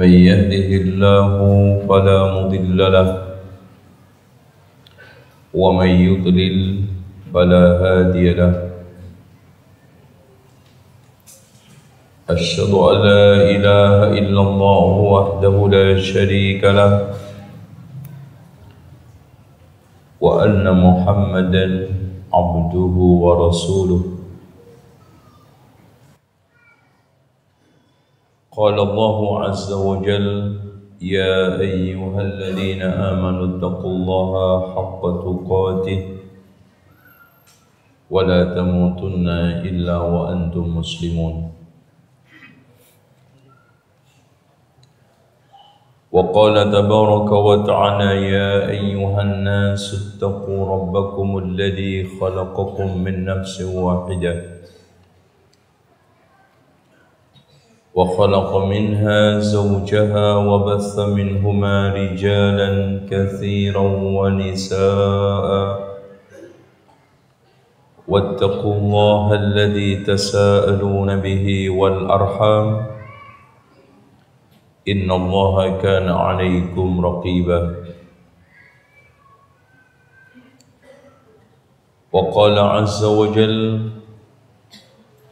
من يهده الله فلا مضل له ومن يضلل فلا هادي له. أشهد أن لا إله إلا الله وحده لا شريك له وأن محمدا عبده ورسوله. قال الله عز وجل يا أيها الذين آمنوا اتقوا الله حق تقاته ولا تموتن إلا وأنتم مسلمون. وقال تبارك وتعالى يا أيها الناس اتقوا ربكم الذي خلقكم من نفس واحدة. وخلق منها زوجها وبث منهما رجالا كثيرا ونساء. واتقوا الله الذي تساءلون به والأرحام. إن الله كان عليكم رقيبا. وقال عز وجل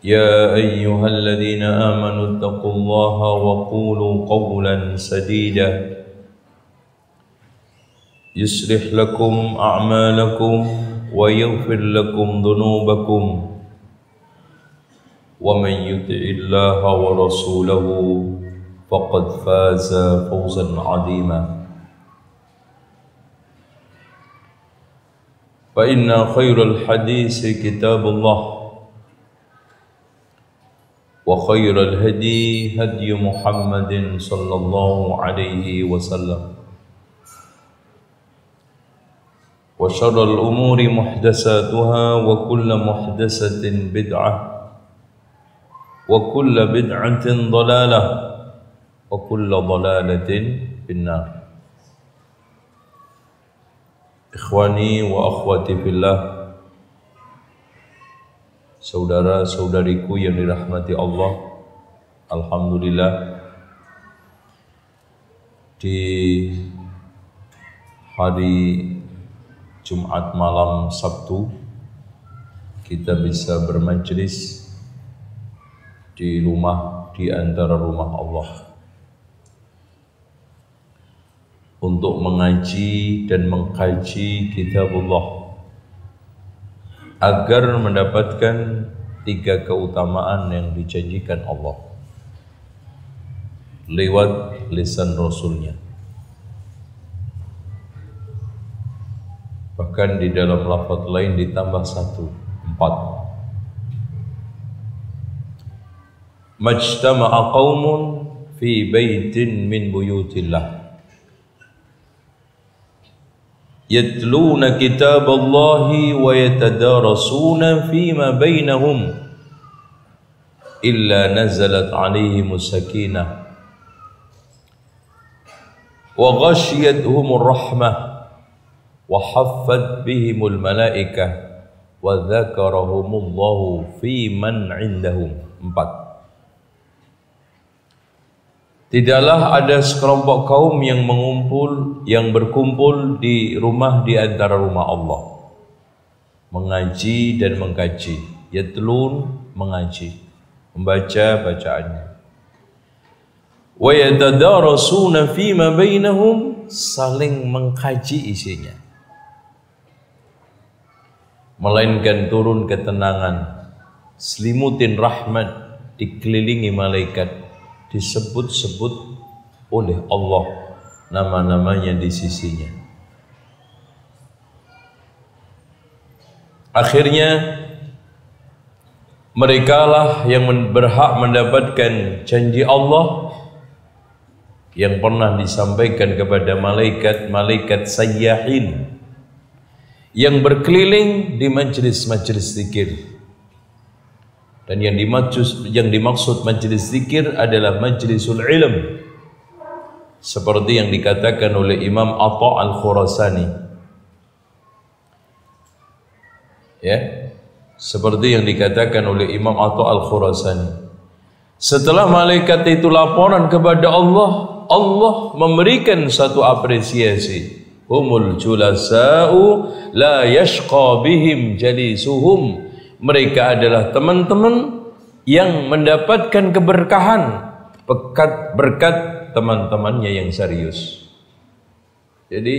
يا أيها الذين آمنوا اتقوا الله وقولوا قولا سديدا. يصلح لكم أعمالكم ويغفر لكم ذنوبكم. ومن يطع الله ورسوله فقد فاز فوزا عظيما. فإن خير الحديث كتاب الله. وخير الهدي هدي محمد صلى الله عليه وسلم. وشر الأمور محدثاتها وكل محدثة بدعة وكل بدعة ضلالة وكل ضلالة في النار. إخواني وأخواتي في الله Saudara-saudariku yang dirahmati Allah Alhamdulillah Di hari Jumat malam Sabtu Kita bisa bermajlis Di rumah, di antara rumah Allah. Untuk mengaji dan mengkaji kitabullah agar mendapatkan tiga keutamaan yang dijanjikan Allah lewat lisan Rasulnya. Bahkan di dalam lafaz lain ditambah satu, empat. Majtama'a qawmun fi baitin min buyutillah يتلون كتاب الله ويتدارسون فيما بينهم إلا نزلت عليهم السكينة وغشيتهم الرحمة وحفت بهم الملائكة وذكرهم الله في من عندهم. empat Tidaklah ada sekelompok kaum yang mengumpul, yang berkumpul di rumah di antara rumah Allah. Mengaji dan mengkaji. Yatlun, mengaji. Membaca bacaannya. Wa yatadarasuna fima bainahum, saling mengkaji isinya. Melainkan turun ketenangan, selimutin rahmat, dikelilingi malaikat, disebut-sebut oleh Allah nama-namanya di sisinya. Akhirnya Mereka lah yang berhak mendapatkan janji Allah yang pernah disampaikan kepada malaikat-malaikat sayyahin yang berkeliling di majlis-majlis zikir. Dan yang dimaksud yang dimaksud majlis zikir adalah majlisul ilm. Seperti yang dikatakan oleh Imam Atha Al-Khurasani. Ya, seperti yang dikatakan oleh Imam Atha Al-Khurasani. Setelah malaikat itu laporan kepada Allah, Allah memberikan satu apresiasi. Humul julasa'u la yashqa bihim jalisuhum. Mereka adalah teman-teman yang mendapatkan keberkahan berkat berkat teman-temannya yang serius. Jadi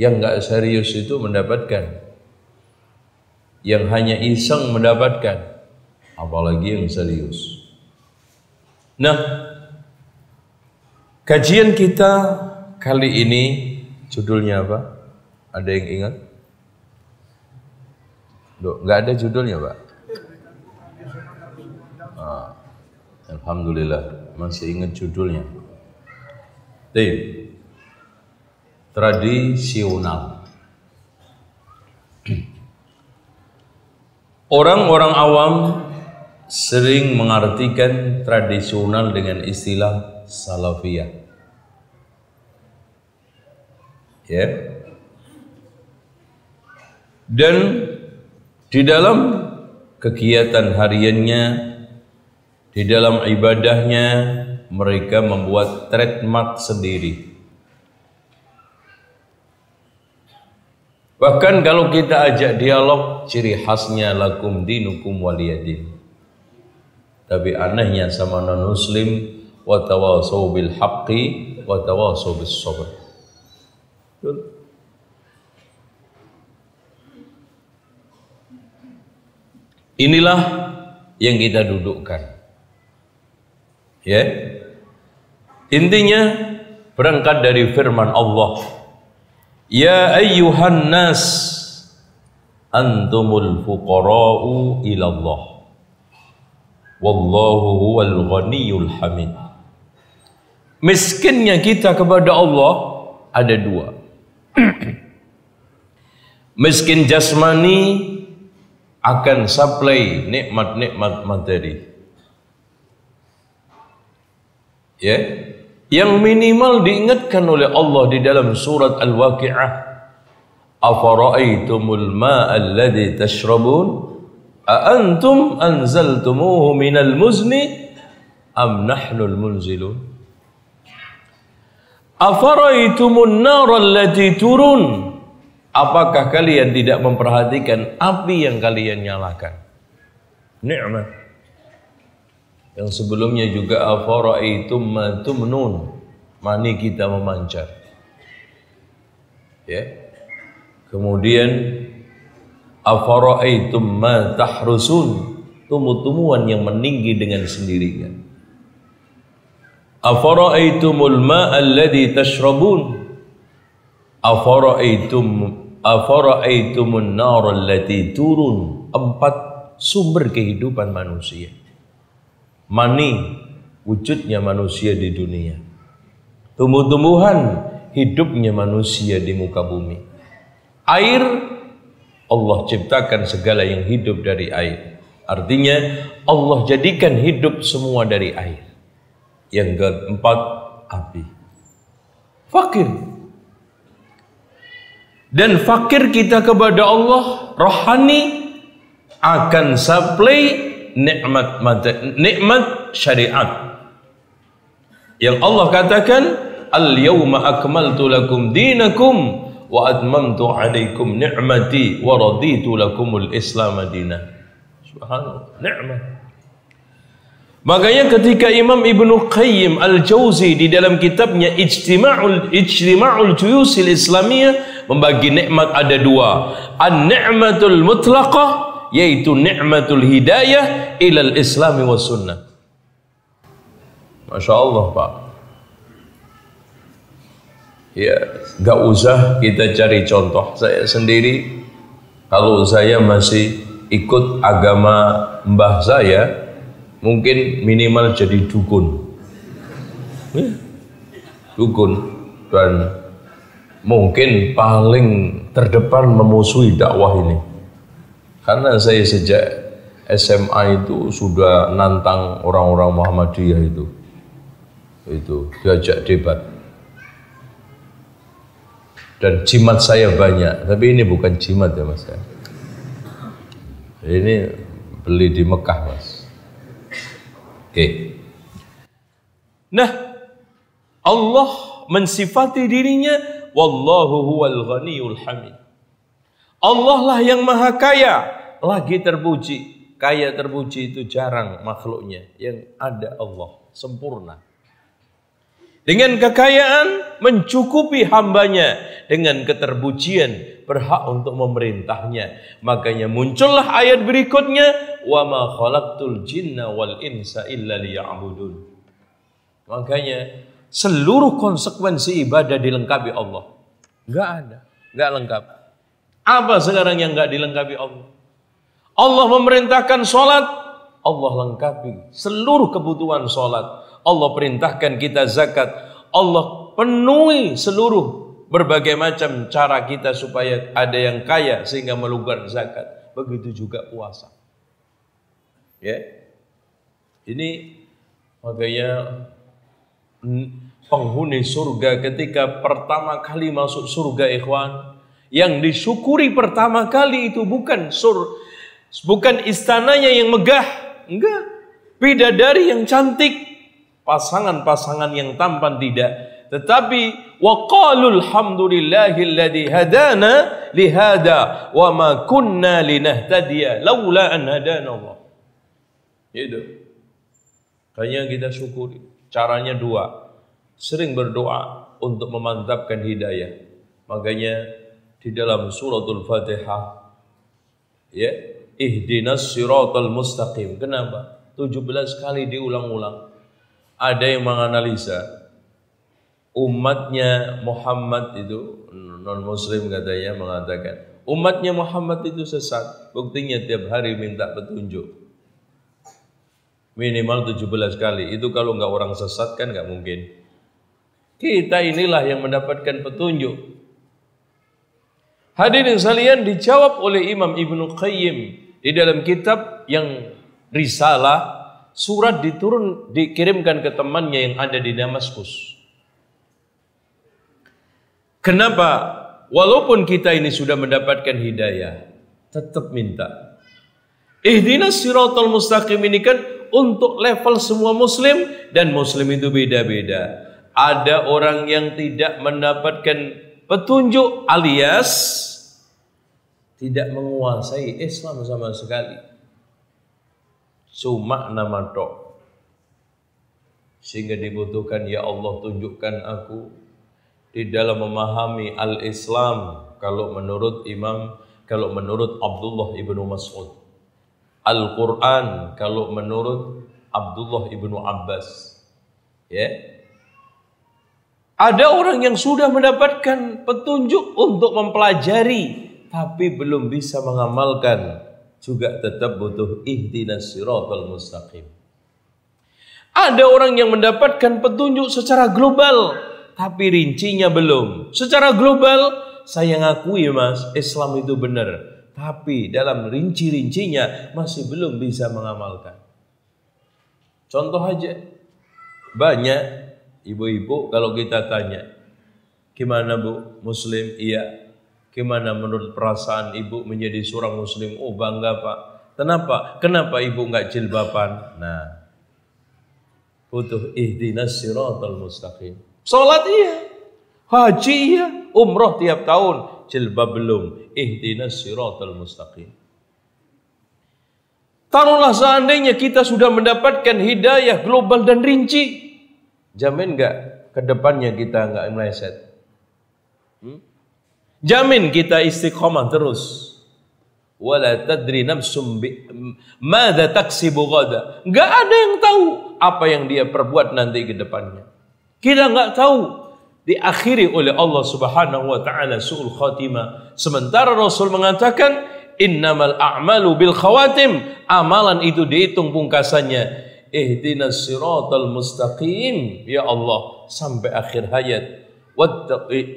yang enggak serius itu mendapatkan. Yang hanya iseng mendapatkan apalagi yang serius. Nah kajian kita kali ini judulnya apa? Ada yang ingat Duh, nggak ada judulnya pak ah, Alhamdulillah masih ingat judulnya Tih, tradisional Orang-orang awam sering mengartikan tradisional dengan istilah salafiyah. Ya. Dan di dalam kegiatan hariannya, di dalam ibadahnya, mereka membuat trademark sendiri. Bahkan kalau kita ajak dialog, ciri khasnya lakum dinukum waliyadin. Tapi anehnya sama non muslim wa tawasau bil haqqi wa bis sabr. Inilah yang kita dudukkan. Ya. Intinya berangkat dari firman Allah Ya ayyuhan nas antumul fuqara'u ila Allah wallahu huwal ghaniyul hamid miskinnya kita kepada Allah ada dua miskin jasmani akan supply nikmat-nikmat materi. Ya? Yang minimal diingatkan oleh Allah di dalam surat Al-Waqi'ah. Afara'aitumul ma'a alladhi tashrabun? A'antum anzaltumuhu minal muzni? Am nahnul munzilun? Afara'aitumun nara allati turun Apakah kalian tidak memperhatikan api yang kalian nyalakan? Ni'mat yang sebelumnya juga afara'aitum ma tumnun. Mani kita memancar. Ya. Kemudian afara'aitum ma tahrusun. Tumbuh-tumbuhan yang meninggi dengan sendirinya. Afara'aitumul ma'a alladhi tashrabun. Afara'aitum afara'aitumun nar allati turun. Empat sumber kehidupan manusia mani wujudnya manusia di dunia. Tumbuh-tumbuhan hidupnya manusia di muka bumi. Air Allah ciptakan segala yang hidup dari air. Artinya Allah jadikan hidup semua dari air. Yang keempat api. Fakir. Dan fakir kita kepada Allah rohani akan supply nikmat nikmat syariat. Yang Allah katakan al yauma akmaltu lakum dinakum wa atmamtu alaikum ni'mati wa raditu lakumul islam madina subhanallah. Nikmat Makanya ketika Imam Ibnu Qayyim Al-Jauzi di dalam kitabnya Ijtima'ul Ijtima'ul Juyusil Islamiyah membagi nikmat ada dua. An-ni'matul mutlaqah yaitu nikmatul hidayah ilal islami was sunnah. Masya Allah Pak. Ya, gak usah kita cari contoh. Saya sendiri, kalau saya masih ikut agama mbah saya mungkin minimal jadi dukun. Ya, dukun dan mungkin paling terdepan memusuhi dakwah ini. Karena saya sejak SMA itu sudah nantang orang-orang Muhammadiyah itu. Itu diajak debat. Dan jimat saya banyak, tapi ini bukan jimat ya Mas. Ini beli di Mekah Mas. Oke. Nah, Allah mensifati dirinya wallahu huwal ghaniyul hamid. Allah lah yang maha kaya, lagi terpuji. Kaya terpuji itu jarang makhluknya, yang ada Allah, sempurna. Dengan kekayaan mencukupi hambanya dengan keterpujian berhak untuk memerintahnya. Makanya muncullah ayat berikutnya wa khalaqtul jinna wal insa illa liya'budun. Makanya seluruh konsekuensi ibadah dilengkapi Allah. Enggak ada, enggak lengkap. Apa sekarang yang enggak dilengkapi Allah? Allah memerintahkan sholat, Allah lengkapi seluruh kebutuhan sholat. Allah perintahkan kita zakat. Allah penuhi seluruh berbagai macam cara kita supaya ada yang kaya sehingga melugar zakat. Begitu juga puasa. Ya. Ini makanya penghuni surga ketika pertama kali masuk surga ikhwan yang disyukuri pertama kali itu bukan sur bukan istananya yang megah enggak. Bidadari yang cantik. Pasangan-pasangan yang tampan tidak. Tetapi waqalul hamdulillahilladzi hadana lihada wa ma kunna linahtadiya laula an hadana Allah. Itu kayaknya kita syukuri. Caranya dua. Sering berdoa untuk memantapkan hidayah. Makanya di dalam suratul fatihah ya ihdinas siratal mustaqim. Kenapa? 17 kali diulang-ulang. Ada yang menganalisa umatnya Muhammad itu non muslim katanya mengatakan umatnya Muhammad itu sesat. Buktinya tiap hari minta petunjuk. Minimal 17 kali. Itu kalau nggak orang sesat kan nggak mungkin. Kita inilah yang mendapatkan petunjuk. Hadirin sekalian dijawab oleh Imam Ibnu Qayyim di dalam kitab yang risalah surat diturun dikirimkan ke temannya yang ada di Damaskus. Kenapa? Walaupun kita ini sudah mendapatkan hidayah, tetap minta. Ihdinas siratal mustaqim ini kan untuk level semua muslim dan muslim itu beda-beda. Ada orang yang tidak mendapatkan petunjuk alias tidak menguasai Islam sama sekali. Cuma nama tok. Sehingga dibutuhkan ya Allah tunjukkan aku di dalam memahami al-Islam. Kalau menurut Imam kalau menurut Abdullah ibnu Mas'ud. Al-Quran kalau menurut Abdullah ibnu Abbas. Ya. Ada orang yang sudah mendapatkan petunjuk untuk mempelajari tapi belum bisa mengamalkan juga tetap butuh ihdinas siratal mustaqim. Ada orang yang mendapatkan petunjuk secara global, tapi rincinya belum. Secara global, saya ngakui mas, Islam itu benar. Tapi dalam rinci-rincinya masih belum bisa mengamalkan. Contoh aja, banyak ibu-ibu kalau kita tanya, gimana bu, muslim? Iya, Gimana menurut perasaan ibu menjadi seorang muslim? Oh bangga pak. Kenapa? Kenapa ibu nggak jilbaban? Nah, butuh ihdinas siratal mustaqim. Salat iya, haji iya, umroh tiap tahun, jilbab belum. Ihdinas siratal mustaqim. Taruhlah seandainya kita sudah mendapatkan hidayah global dan rinci. Jamin nggak ke depannya kita nggak meleset? Hmm? Jamin kita istiqomah terus. Wala tadri nafsum madza taksibu ghada. Enggak ada yang tahu apa yang dia perbuat nanti ke depannya. Kita enggak tahu diakhiri oleh Allah Subhanahu wa taala suul khatimah. Sementara Rasul mengatakan innamal a'malu bil khawatim. Amalan itu dihitung pungkasannya. Ihdinas siratal mustaqim. Ya Allah, sampai akhir hayat. Wattaqi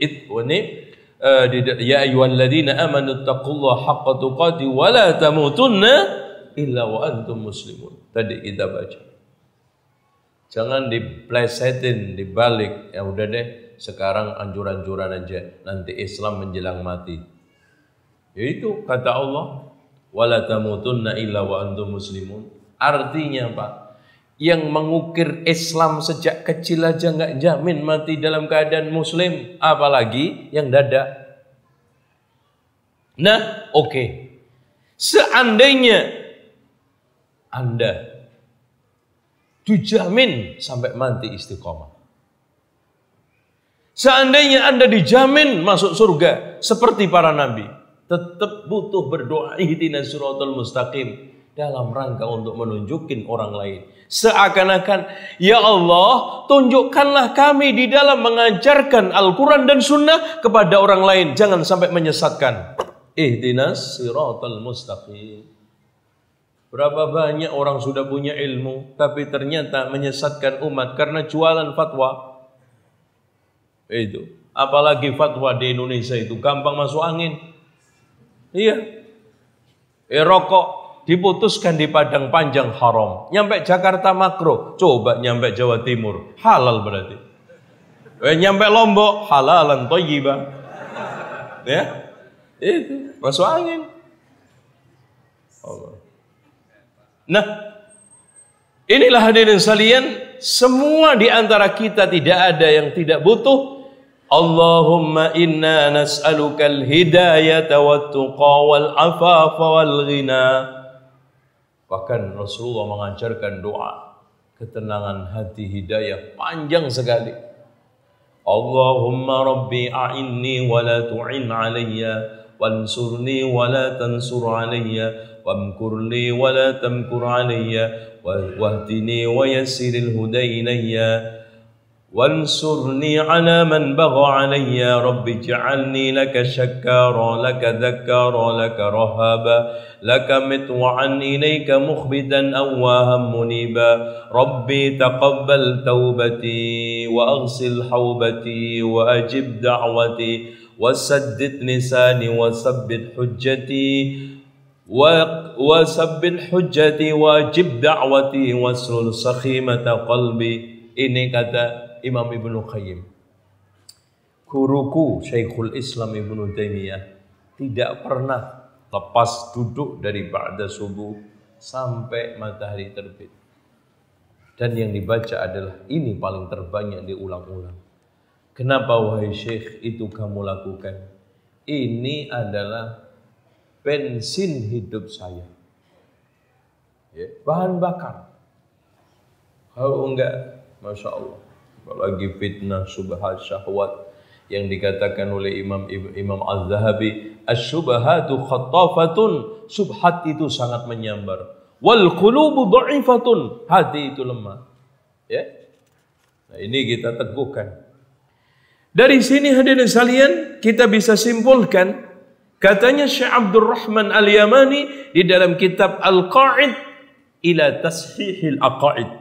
ya ayyuhalladzina amanu taqullaha haqqa tuqati wa la tamutunna illa wa antum muslimun. Tadi kita baca. Jangan diplesetin, dibalik. Ya udah deh, sekarang anjuran-anjuran aja. Nanti Islam menjelang mati. Yaitu kata Allah, wala tamutunna illa wa antum muslimun. Artinya Pak, yang mengukir Islam sejak kecil aja nggak jamin mati dalam keadaan muslim, apalagi yang dada. Nah, oke. Okay. Seandainya Anda dijamin sampai mati istiqomah. Seandainya Anda dijamin masuk surga seperti para nabi, tetap butuh berdoa ihdinas suratul mustaqim dalam rangka untuk menunjukin orang lain. Seakan-akan, ya Allah, tunjukkanlah kami di dalam mengajarkan Al-Quran dan Sunnah kepada orang lain. Jangan sampai menyesatkan. Ihdinas siratal mustaqim. Berapa banyak orang sudah punya ilmu tapi ternyata menyesatkan umat karena jualan fatwa. Itu. Apalagi fatwa di Indonesia itu gampang masuk angin. Iya. Eh, rokok diputuskan di Padang Panjang haram. Nyampe Jakarta makro, coba nyampe Jawa Timur, halal berarti. Eh, nyampe Lombok, halalan thayyibah. Ya. Itu, masuk angin. Allah. Nah, inilah hadirin sekalian, semua di antara kita tidak ada yang tidak butuh. Allahumma inna nas'aluka al-hidayata wa tuqa wal afafa wal ghina. Bahkan Rasulullah mengajarkan doa ketenangan hati hidayah panjang sekali. Allahumma rabbi a'inni wa la tu'in alayya wansurni wa la tansur alayya wamkurli wa la tamkur alayya wahdini wa yassiril hudaynayya وانصرني على من بغى علي. يا رب اجعلني لك شكارا لك ذكارا لك رهابا لك مطوعا إليك مخبتا أواها منيبا. ربي تقبل توبتي وأغسل حوبتي وأجب دعوتي وسدد لساني وثبت حجتي hujjati wajib da'wati wasul sakhimata qalbi ini kata Imam Ibnu Qayyim guruku Syekhul Islam Ibnu Taimiyah tidak pernah lepas duduk dari ba'da subuh sampai matahari terbit dan yang dibaca adalah ini paling terbanyak diulang-ulang kenapa wahai syekh itu kamu lakukan ini adalah bensin hidup saya. Ya, bahan bakar. Kalau enggak, Masya Allah. Apalagi fitnah, subhat, syahwat yang dikatakan oleh Imam Imam Az-Zahabi, "Asy-syubhatu khattafatun." Subhat itu sangat menyambar. Wal qulubu dha'ifatun. Hati itu lemah. Ya. Nah, ini kita teguhkan. Dari sini hadirin sekalian, kita bisa simpulkan Katanya Syekh Abdul Rahman Al-Yamani di dalam kitab Al-Qa'id ila Tashihil Aqaid.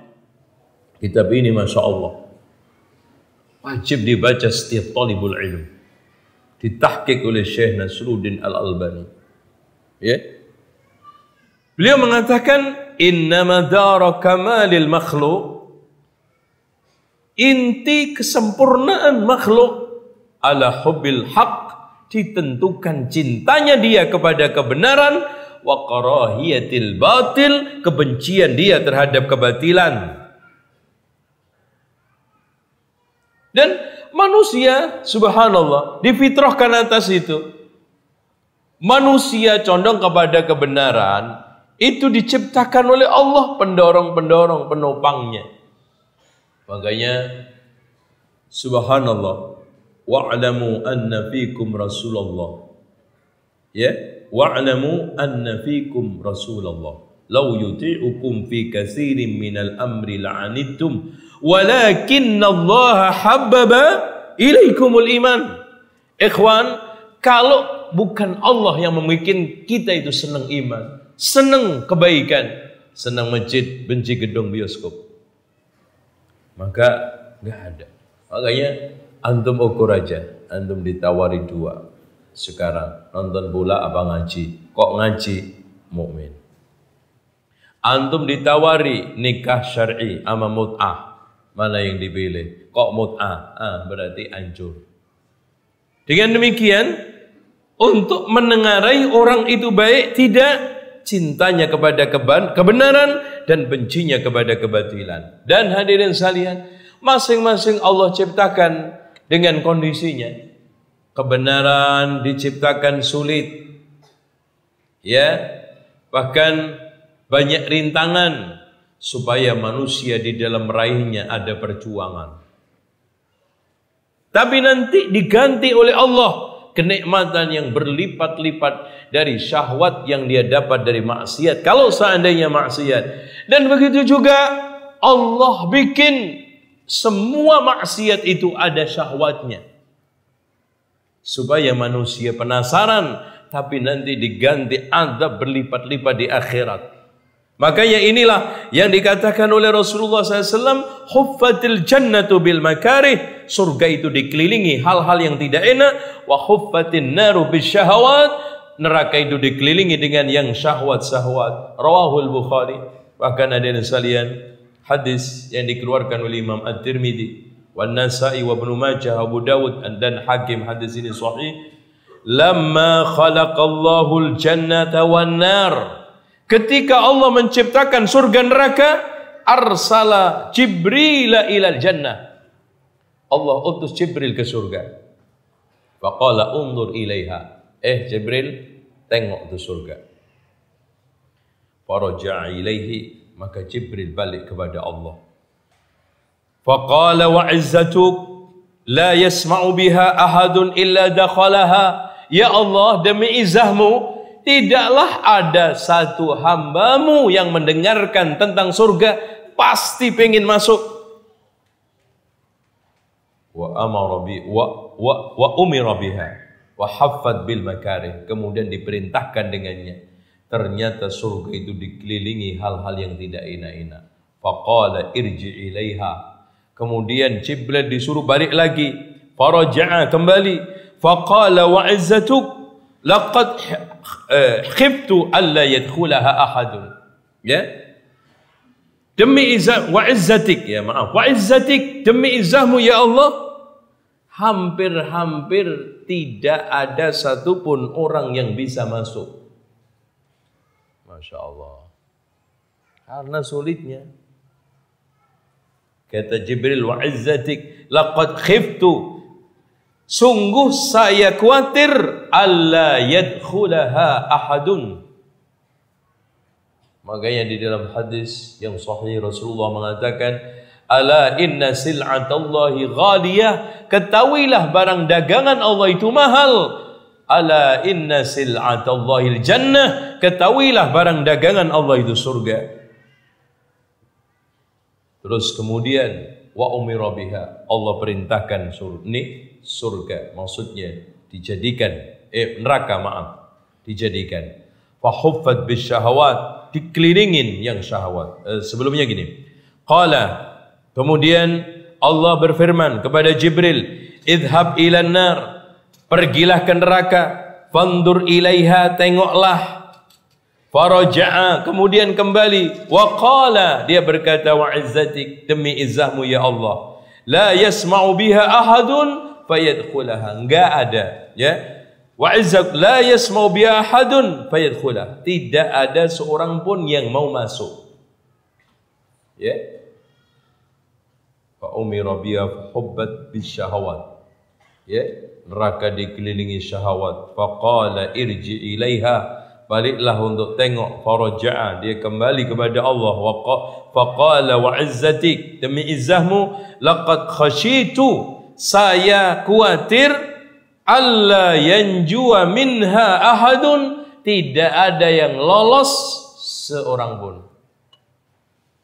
Kitab ini Masya Allah. Wajib dibaca setiap talibul ilm. Ditahkik oleh Syekh Nasruddin Al-Albani. Ya. Beliau mengatakan inna madara kamalil makhluk inti kesempurnaan makhluk ala hubbil haq ditentukan cintanya dia kepada kebenaran wa karahiyatil batil kebencian dia terhadap kebatilan dan manusia subhanallah difitrahkan atas itu manusia condong kepada kebenaran itu diciptakan oleh Allah pendorong-pendorong penopangnya makanya subhanallah wa'lamu anna fikum Rasulullah. Ya, wa'lamu anna fikum Rasulullah. Law yuti'ukum fi katsirin minal amri la'anittum walakinna Allah habbaba ilaikumul iman. Ikhwan, kalau bukan Allah yang membuat kita itu senang iman, senang kebaikan, senang masjid, benci gedung bioskop. Maka nggak ada. Makanya antum ukur aja, antum ditawari dua. Sekarang nonton bola apa ngaji? Kok ngaji? Mukmin. Antum ditawari nikah syar'i ama mut'ah. Mana yang dipilih? Kok mut'ah? Ah, berarti hancur. Dengan demikian, untuk menengarai orang itu baik, tidak cintanya kepada kebenaran dan bencinya kepada kebatilan. Dan hadirin sekalian, masing-masing Allah ciptakan dengan kondisinya. Kebenaran diciptakan sulit. Ya, bahkan banyak rintangan supaya manusia di dalam meraihnya ada perjuangan. Tapi nanti diganti oleh Allah kenikmatan yang berlipat-lipat dari syahwat yang dia dapat dari maksiat. Kalau seandainya maksiat. Dan begitu juga Allah bikin semua maksiat itu ada syahwatnya. Supaya manusia penasaran. Tapi nanti diganti adab berlipat-lipat di akhirat. Makanya inilah yang dikatakan oleh Rasulullah SAW, huffatil jannatu bil makarih. Surga itu dikelilingi hal-hal yang tidak enak. Wa huffatin naru bis syahwat. Neraka itu dikelilingi dengan yang syahwat-syahwat. Rawahul Bukhari. Bahkan ada yang sekalian, hadis yang dikeluarkan oleh Imam At-Tirmidzi. Wa Nasai wa Ibnu Majah, Abu Dawud dan Hakim hadis ini sahih. Lamma khalaqallahu al-jannata wan nar. Ketika Allah menciptakan surga neraka, arsala Jibril ilal jannah. Allah utus Jibril ke surga. Faqala undur ilaiha. Eh Jibril, tengok tu surga. Faraja'a ilaihi, maka Jibril balik kepada Allah. Faqala wa izzatuk la yasma'u biha ahadun illa dakhalaha. Ya Allah, demi izahmu, tidaklah ada satu hambamu yang mendengarkan tentang surga pasti pengen masuk. Wa amara bi wa wa wa umira biha wa haffad bil makarih. Kemudian diperintahkan dengannya. Ternyata surga itu dikelilingi hal-hal yang tidak enak-enak faqala irji ilaiha. Kemudian Jibril disuruh balik lagi. Faraja'a kembali. Faqala wa izzatuk laqad eh, khiftu alla yadkhulaha ahadun. Ya? Demi izzah wa izzatik. Ya maaf. Wa izzatik demi izzahmu ya Allah. Hampir-hampir tidak ada satupun orang yang bisa masuk. Masya Allah. Karena sulitnya. Kata Jibril wa izzatik laqad khiftu Sungguh saya khawatir alla yadkhulaha ahadun. Makanya di dalam hadis yang sahih Rasulullah mengatakan Ala inna sil'atallahi ghaliyah. Ketahuilah barang dagangan Allah itu mahal. Ala inna sil'atallahi jannah Ketahuilah barang dagangan Allah itu surga. Terus kemudian Wa umira biha. Allah perintahkan surga surga. Maksudnya dijadikan eh neraka maaf. Dijadikan. Fahuffat bisyahawat. Dikelilingin yang syahwat. Eh, sebelumnya gini. Qala kemudian Allah berfirman kepada Jibril idhab ilan nar. Pergilah ke neraka. Fandur ilaiha. Tengoklah Faraja'a kemudian kembali. Wa qala dia berkata wa izzatik demi izzahmu ya Allah la yasma'u biha ahadun fayadkhulaha. Enggak ada ya. Wa izzak la yasmau bi ahadun fayadkhulah tidak ada seorang pun yang mau masuk ya. Fa umira biha hubbat bisyahawat ya. Neraka dikelilingi syahwat. Faqala irji ilaiha baliklah untuk tengok faraja'a dia kembali kepada Allah wa faqala wa izzatik demi izzahmu laqad khashitu saya khawatir Allah yanjua minha ahadun tidak ada yang lolos seorang pun.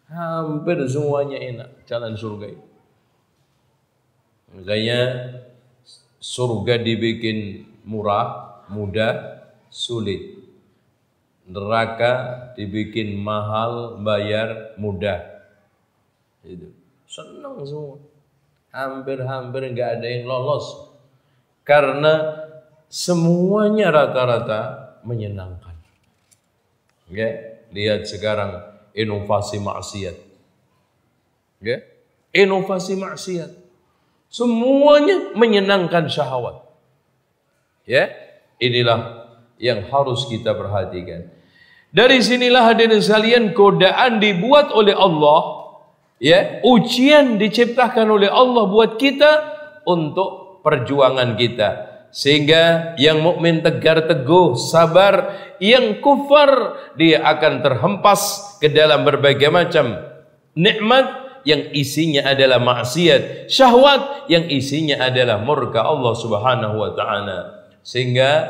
Hampir semuanya enak jalan surga itu. Makanya surga dibikin murah, mudah, sulit. Neraka dibikin mahal, bayar mudah. Itu. Senang semua. Hampir-hampir nggak ada yang lolos. Karena semuanya rata-rata menyenangkan. Ya, lihat sekarang inovasi maksiat. Ya, inovasi maksiat. Semuanya menyenangkan syahwat. Ya, inilah yang harus kita perhatikan. Dari sinilah hadirin sekalian godaan dibuat oleh Allah, ya, ujian diciptakan oleh Allah buat kita untuk perjuangan kita. Sehingga yang mukmin tegar teguh, sabar, yang kufar dia akan terhempas ke dalam berbagai macam nikmat yang isinya adalah maksiat, syahwat yang isinya adalah murka Allah Subhanahu wa taala. Sehingga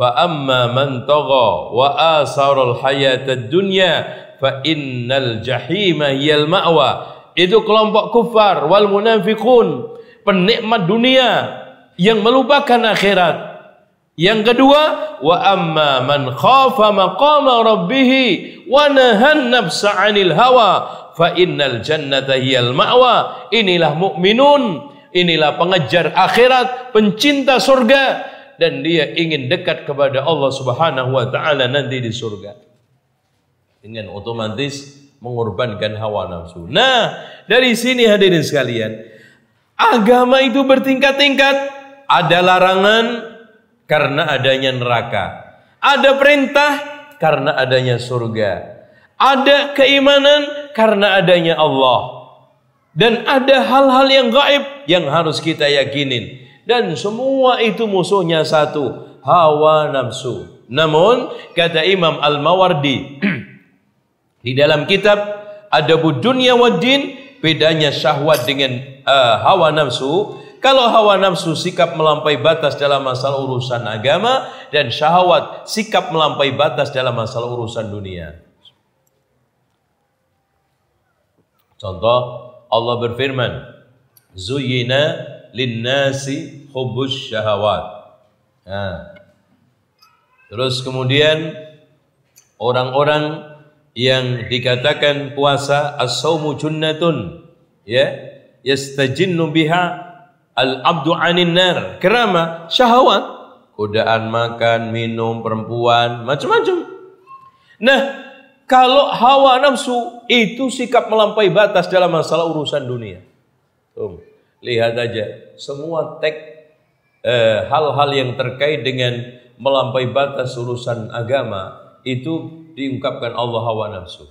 fa amma man tagha wa asarul hayatad dunya fa innal jahima hiyal ma'wa. Itu kelompok kufar wal munafiqun, penikmat dunia yang melupakan akhirat. Yang kedua, wa amma man khafa maqama rabbih wa nahan nafsa 'anil hawa fa innal jannata hiyal ma'wa inilah mukminun inilah pengejar akhirat pencinta surga dan dia ingin dekat kepada Allah Subhanahu wa taala nanti di surga. Dengan otomatis mengorbankan hawa nafsu. Nah dari sini hadirin sekalian agama itu bertingkat-tingkat. Ada larangan karena adanya neraka. Ada perintah karena adanya surga. Ada keimanan karena adanya Allah. Dan ada hal-hal yang gaib yang harus kita yakinin. Dan semua itu musuhnya satu, hawa nafsu. Namun kata Imam Al-Mawardi di dalam kitab Adabud Dunya wa Din bedanya syahwat dengan uh, hawa nafsu. Kalau hawa nafsu sikap melampaui batas dalam masalah urusan agama dan syahwat sikap melampaui batas dalam masalah urusan dunia. Contoh Allah berfirman, "Zuyyina linnasi hubbus syahawat." Nah. Terus kemudian orang-orang yang dikatakan puasa as-saumu junnatun ya yastajinnu biha al-abdu 'anin nar. Kerama syahwat, godaan makan, minum, perempuan, macam-macam. Nah, kalau hawa nafsu itu sikap melampaui batas dalam masalah urusan dunia. Tuh, lihat aja semua teks eh, hal-hal yang terkait dengan melampaui batas urusan agama itu diungkapkan Allah hawa nafsu.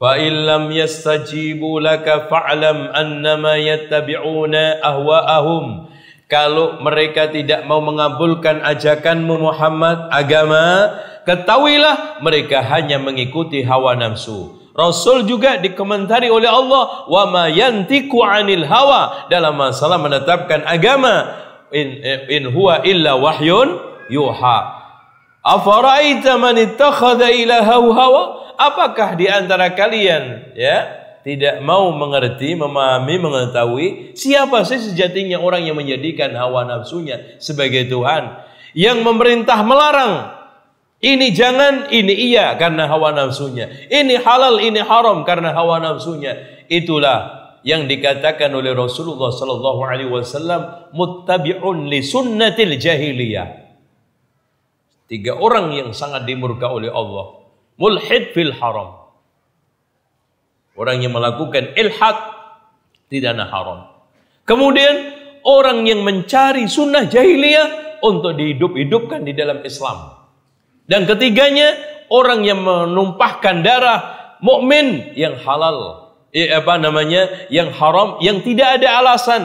Fa illam yastajibu laka fa'lam annama yattabi'una ahwa'ahum. Kalau mereka tidak mau mengabulkan ajakanmu Muhammad agama, ketahuilah mereka hanya mengikuti hawa nafsu. Rasul juga dikomentari oleh Allah wa ma yantiku anil hawa dalam masalah menetapkan agama in, in huwa illa wahyun yuha. Afaraita man ittakhadha ilahahu hawa? Apakah di antara kalian ya tidak mau mengerti, memahami, mengetahui siapa sih sejatinya orang yang menjadikan hawa nafsunya sebagai Tuhan yang memerintah melarang ini jangan, ini iya karena hawa nafsunya. Ini halal, ini haram karena hawa nafsunya. Itulah yang dikatakan oleh Rasulullah sallallahu alaihi wasallam muttabi'un li sunnatil jahiliyah. Tiga orang yang sangat dimurka oleh Allah. Mulhid fil haram. Orang yang melakukan ilhad tidak ada haram. Kemudian orang yang mencari sunnah jahiliyah untuk dihidup-hidupkan di dalam Islam. Dan ketiganya orang yang menumpahkan darah mukmin yang halal, eh, apa namanya, yang haram, yang tidak ada alasan.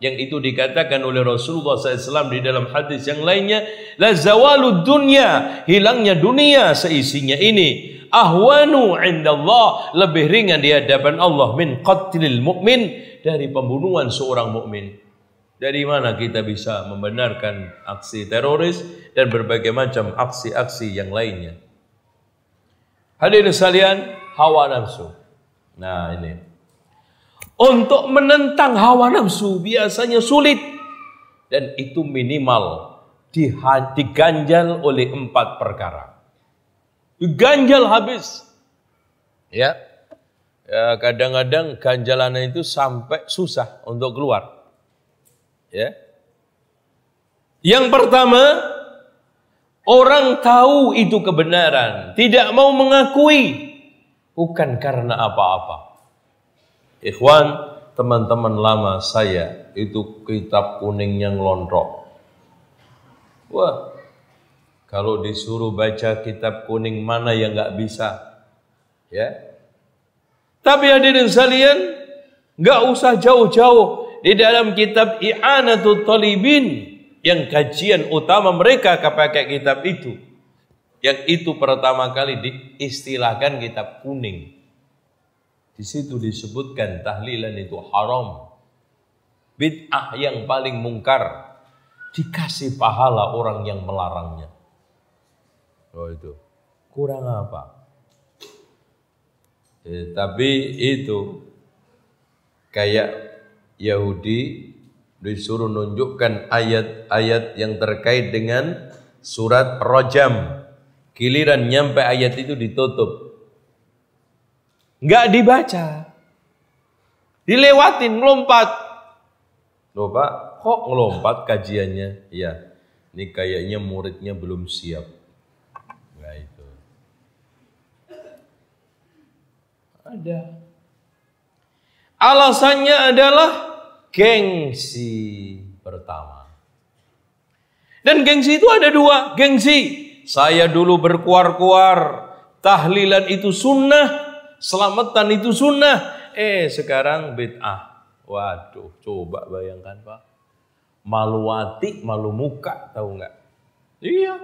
Yang itu dikatakan oleh Rasulullah SAW di dalam hadis yang lainnya, la zawalu dunya, hilangnya dunia seisinya ini. Ahwanu indallah, lebih ringan di hadapan Allah min qatlil mukmin dari pembunuhan seorang mukmin. Dari mana kita bisa membenarkan aksi teroris dan berbagai macam aksi-aksi yang lainnya? Hadirin sekalian, hawa nafsu. Nah, ini. Untuk menentang hawa nafsu biasanya sulit dan itu minimal diganjal oleh empat perkara. Diganjal habis. Ya. ya kadang-kadang ganjalan itu sampai susah untuk keluar. Ya. Yang pertama, orang tahu itu kebenaran, tidak mau mengakui bukan karena apa-apa. Ikhwan, teman-teman lama saya itu kitab kuning yang lontrok. Wah, kalau disuruh baca kitab kuning mana yang nggak bisa, ya? Tapi hadirin sekalian, nggak usah jauh-jauh di dalam kitab I'anatul Talibin yang kajian utama mereka pakai kitab itu. Yang itu pertama kali diistilahkan kitab kuning. Di situ disebutkan tahlilan itu haram. Bid'ah yang paling mungkar. Dikasih pahala orang yang melarangnya. Oh itu. Kurang apa? Eh, tapi itu kayak Yahudi disuruh nunjukkan ayat-ayat yang terkait dengan surat Rojam. Giliran nyampe ayat itu ditutup. Enggak dibaca. Dilewatin, melompat. Loh Pak, kok ngelompat kajiannya? Iya, ini kayaknya muridnya belum siap. Enggak itu. Ada. Alasannya adalah gengsi pertama. Dan gengsi itu ada dua, gengsi. Saya dulu berkuar-kuar, tahlilan itu sunnah, selamatan itu sunnah. Eh sekarang bid'ah. Waduh, coba bayangkan Pak. Malu hati, malu muka, tahu nggak? Iya,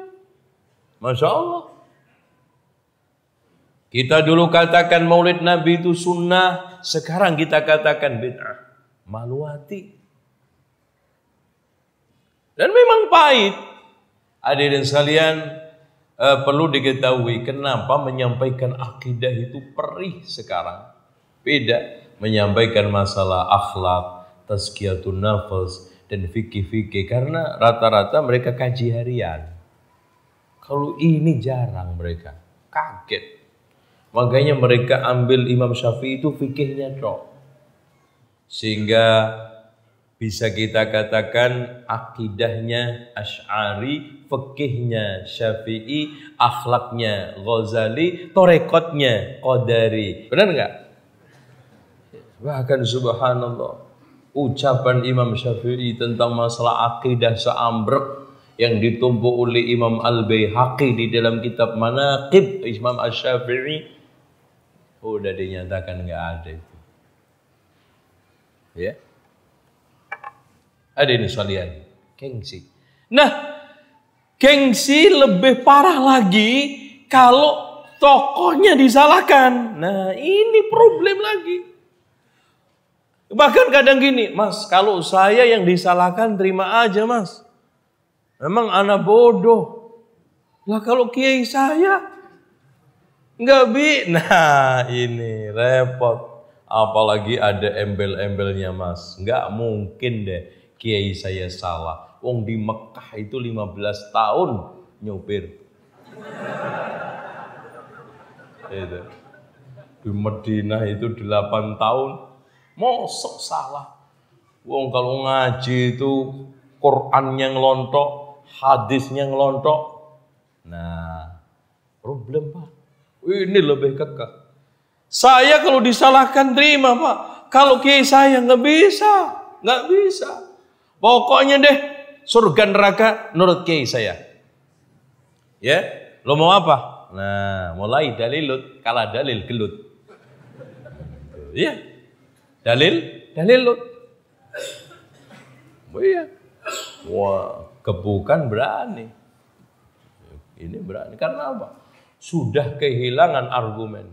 Masya Allah. Kita dulu katakan maulid Nabi itu sunnah, sekarang kita katakan bid'ah malu hati. Dan memang pahit. Hadirin sekalian, eh, perlu diketahui kenapa menyampaikan akidah itu perih sekarang. Beda menyampaikan masalah akhlak, tazkiyatun nafas, dan fikih-fikih. Karena rata-rata mereka kaji harian. Kalau ini jarang mereka. Kaget. Makanya mereka ambil Imam Syafi'i itu fikihnya drop. Sehingga bisa kita katakan akidahnya Ash'ari, fikihnya Syafi'i, akhlaknya Ghazali, torekotnya Qadari. Benar enggak? Bahkan subhanallah, ucapan Imam Syafi'i tentang masalah akidah seambrek yang ditumpuk oleh Imam Al-Baihaqi di dalam kitab Manaqib Imam Asy-Syafi'i udah dinyatakan enggak ada itu. Ya. Ada ini sekalian, gengsi. Nah, gengsi lebih parah lagi kalau tokohnya disalahkan. Nah, ini problem lagi. Bahkan kadang gini, Mas, kalau saya yang disalahkan terima aja, Mas. Memang anak bodoh. Lah kalau kiai saya nggak bi, nah ini repot. Apalagi ada embel-embelnya mas. Nggak mungkin deh kiai saya salah. Wong di Mekah itu 15 tahun nyopir. itu. Di Madinah itu 8 tahun. Mosok salah. Wong kalau ngaji itu Qurannya ngelontok, hadisnya ngelontok. Nah, problem Pak. Ini lebih kekeh. Saya kalau disalahkan terima pak. Kalau kiai saya nggak bisa, nggak bisa. Pokoknya deh surga neraka menurut kiai saya. Ya, lo mau apa? Nah, mulai dalilut, kalah dalil gelut. Iya, dalil, dalilut. Oh iya. Wah, kebukan berani. Ini berani karena apa? Sudah kehilangan argumen.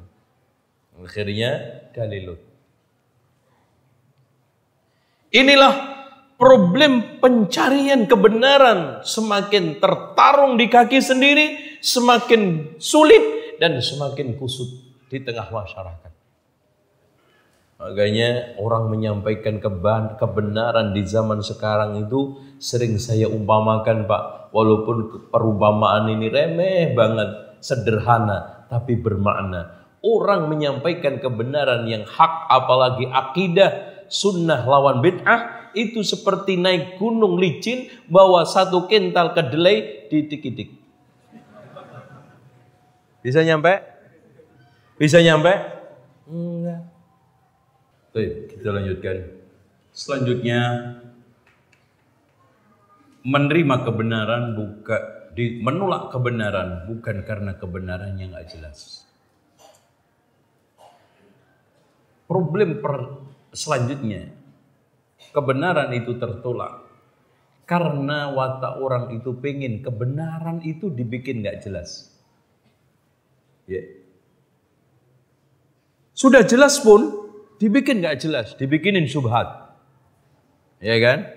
Akhirnya dalilut. Inilah problem pencarian kebenaran semakin tertarung di kaki sendiri, semakin sulit dan semakin kusut di tengah masyarakat. Makanya orang menyampaikan kebenaran di zaman sekarang itu sering saya umpamakan Pak. Walaupun perumpamaan ini remeh banget, sederhana, tapi bermakna. Orang menyampaikan kebenaran yang hak apalagi akidah sunnah lawan bid'ah itu seperti naik gunung licin bawa satu kental kedelai didik-didik. Bisa nyampe? Bisa nyampe? Enggak. Baik, kita lanjutkan. Selanjutnya menerima kebenaran bukan di menolak kebenaran bukan karena kebenaran yang nggak jelas. Problem per, selanjutnya kebenaran itu tertolak karena watak orang itu pengen kebenaran itu dibikin nggak jelas. Ya. Sudah jelas pun Dibikin nggak jelas, dibikinin subhat. Ya kan?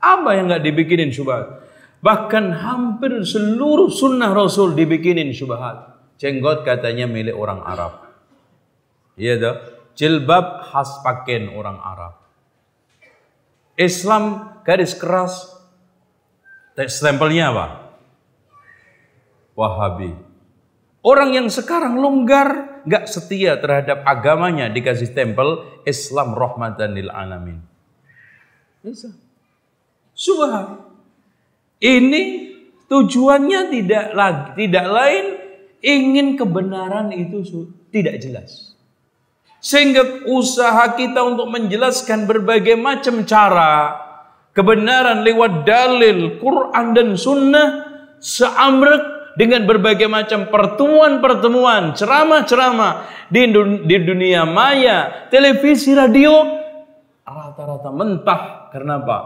Apa yang nggak dibikinin subhat? Bahkan hampir seluruh sunnah Rasul dibikinin subhat. Jenggot katanya milik orang Arab. Iya toh? Jilbab khas pakaian orang Arab. Islam garis keras. Stempelnya apa? Wahabi. Orang yang sekarang longgar nggak setia terhadap agamanya dikasih stempel Islam rahmatan lil alamin. Bisa. Subhan. Ini tujuannya tidak lagi tidak lain ingin kebenaran itu tidak jelas. Sehingga usaha kita untuk menjelaskan berbagai macam cara kebenaran lewat dalil Quran dan sunnah seamrek dengan berbagai macam pertemuan-pertemuan, ceramah-ceramah di, di dunia maya, televisi, radio, rata-rata mentah. Karena apa?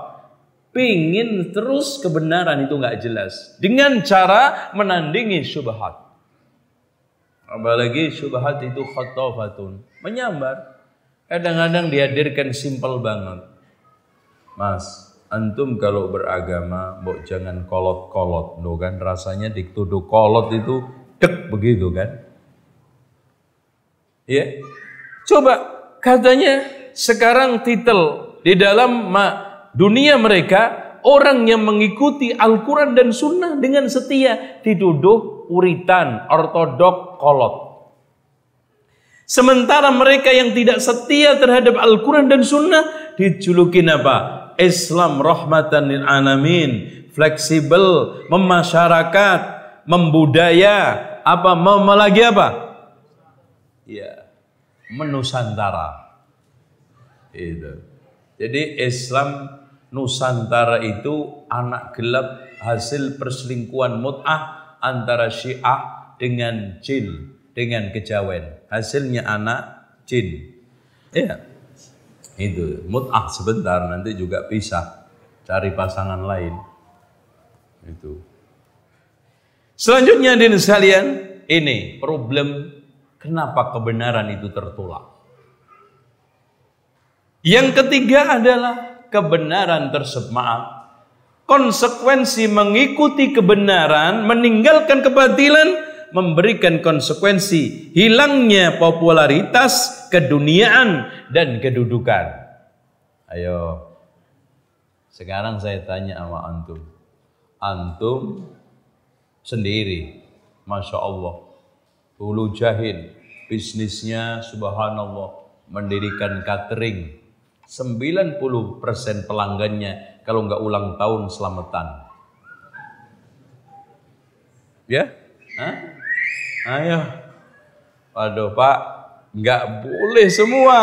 Pingin terus kebenaran itu nggak jelas. Dengan cara menandingi syubhat. Apalagi syubhat itu khotofatun. Menyambar. Kadang-kadang dihadirkan simpel banget. Mas, antum kalau beragama mau jangan kolot-kolot no kan rasanya dituduh kolot itu dek begitu kan ya coba katanya sekarang titel di dalam dunia mereka orang yang mengikuti Al-Quran dan Sunnah dengan setia dituduh uritan ortodok kolot sementara mereka yang tidak setia terhadap Al-Quran dan Sunnah dijulukin apa Islam rahmatan lil alamin, fleksibel, memasyarakat, membudaya, apa mau lagi apa? Ya, menusantara. Itu. Jadi Islam Nusantara itu anak gelap hasil perselingkuhan mut'ah antara Syiah dengan jin, dengan kejawen. Hasilnya anak jin. Iya. Itu mut'ah sebentar nanti juga pisah cari pasangan lain. Itu. Selanjutnya di sekalian, ini problem kenapa kebenaran itu tertolak. Yang ketiga adalah kebenaran tersebut maaf. Konsekuensi mengikuti kebenaran, meninggalkan kebatilan, memberikan konsekuensi hilangnya popularitas, keduniaan dan kedudukan. Ayo. Sekarang saya tanya sama antum. Antum sendiri, Masya Allah. Hulu jahil, bisnisnya subhanallah, mendirikan catering. 90% pelanggannya kalau nggak ulang tahun selamatan. Ya? Hah? Ayo. Waduh Pak, nggak boleh semua.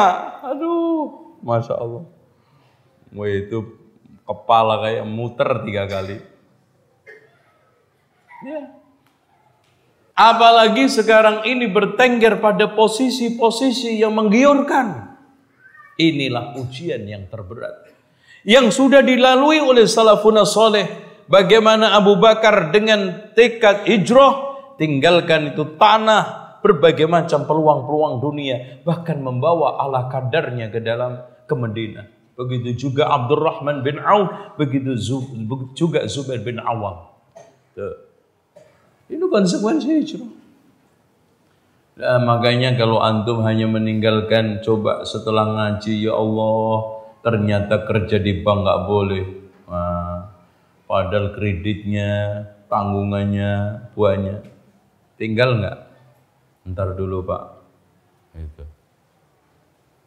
Aduh, Masya Allah. Wah itu kepala kayak muter tiga kali. Ya. Apalagi sekarang ini bertengger pada posisi-posisi yang menggiurkan. Inilah ujian yang terberat. Yang sudah dilalui oleh salafun soleh. Bagaimana Abu Bakar dengan tekad hijrah tinggalkan itu tanah, berbagai macam peluang-peluang dunia, bahkan membawa ala kadarnya ke dalam ke Madinah. Begitu juga Abdurrahman bin Auf, begitu juga Zubair bin Awam. Ini konsekuensi hijrah. Nah, makanya kalau antum hanya meninggalkan coba setelah ngaji ya Allah ternyata kerja di bank nggak boleh. Nah, padahal kreditnya, tanggungannya banyak. Tinggal nggak? Ntar dulu pak. Itu.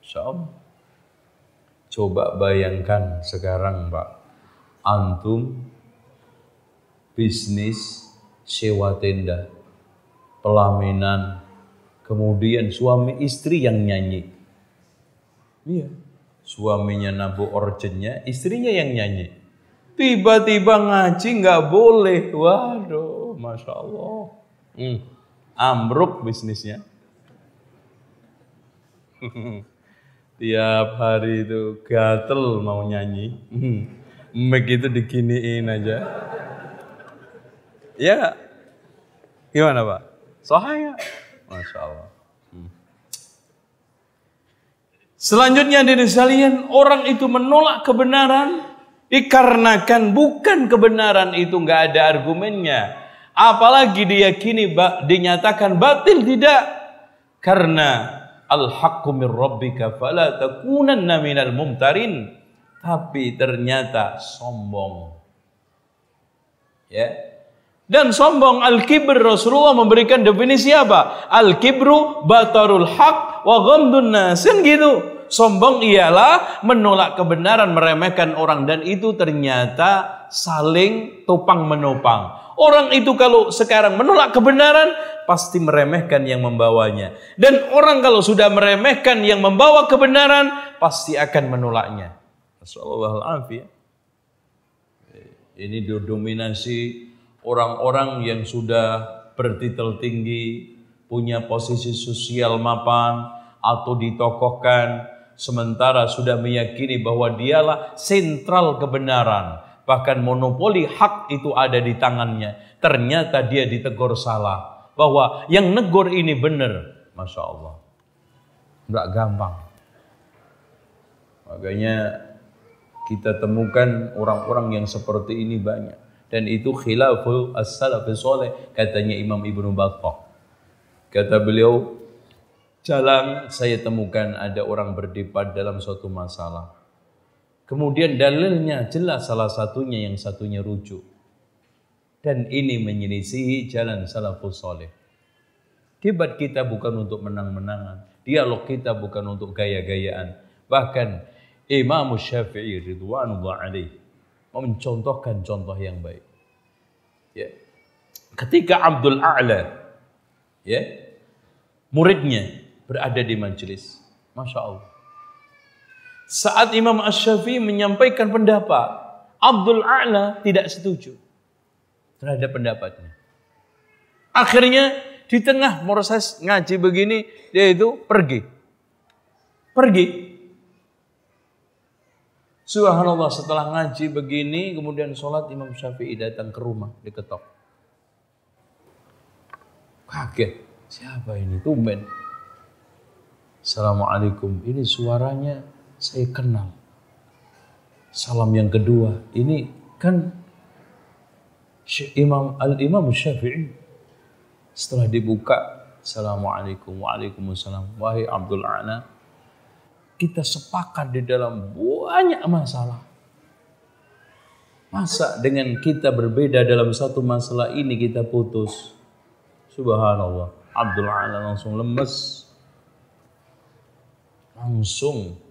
Insya Coba bayangkan sekarang pak. Antum bisnis sewa tenda, pelaminan, kemudian suami istri yang nyanyi. Iya. Suaminya nabu orjennya, istrinya yang nyanyi. Tiba-tiba ngaji nggak boleh. Waduh, masya Allah. Hmm. Amruk bisnisnya. Tiap hari itu gatel mau nyanyi. Mic itu diginiin aja. Ya Gimana Pak? Sahaya. Masya Allah. Hmm. Selanjutnya dari sekalian, orang itu menolak kebenaran dikarenakan bukan kebenaran itu nggak ada argumennya. Apalagi diyakini dinyatakan batil tidak? Karena al-haqqu min rabbika fala takunanna minal mumtarin. Tapi ternyata sombong. Ya. Dan sombong al-kibr Rasulullah memberikan definisi apa? Al-kibru batarul haq wa ghamdun nas kan gitu. Sombong ialah menolak kebenaran meremehkan orang. Dan itu ternyata saling topang menopang Orang itu kalau sekarang menolak kebenaran, pasti meremehkan yang membawanya. Dan orang kalau sudah meremehkan yang membawa kebenaran, pasti akan menolaknya. Assalamualaikum. Ini didominasi orang-orang yang sudah bertitel tinggi, punya posisi sosial mapan, atau ditokohkan, sementara sudah meyakini bahwa dialah sentral kebenaran bahkan monopoli hak itu ada di tangannya. Ternyata dia ditegur salah. Bahwa yang negor ini benar. Masya Allah. Enggak gampang. Makanya kita temukan orang-orang yang seperti ini banyak. Dan itu khilaful as-salafi soleh. Katanya Imam Ibnu Battah. Kata beliau, jalan saya temukan ada orang berdebat dalam suatu masalah. Kemudian dalilnya jelas salah satunya yang satunya rujuk. Dan ini menyelisihi jalan salafus soleh. Debat kita bukan untuk menang-menangan. Dialog kita bukan untuk gaya-gayaan. Bahkan Imam Syafi'i ridwanullah alaih mencontohkan contoh yang baik. Ya. Ketika Abdul A'la ya, muridnya berada di majelis. Masya Allah saat Imam Ash-Syafi'i menyampaikan pendapat, Abdul A'la tidak setuju terhadap pendapatnya. Akhirnya di tengah proses ngaji begini, dia itu pergi. Pergi. Subhanallah setelah ngaji begini, kemudian sholat Imam Syafi'i datang ke rumah, diketok. Kaget, siapa ini? Tumben. Assalamualaikum, ini suaranya saya kenal. Salam yang kedua, ini kan Imam Al-Imam Syafi'i. Setelah dibuka, Assalamualaikum, Waalaikumsalam. Wahai Abdul A'la, kita sepakat di dalam banyak masalah. Masa dengan kita berbeda dalam satu masalah ini kita putus? Subhanallah. Abdul A'la langsung lemes. Langsung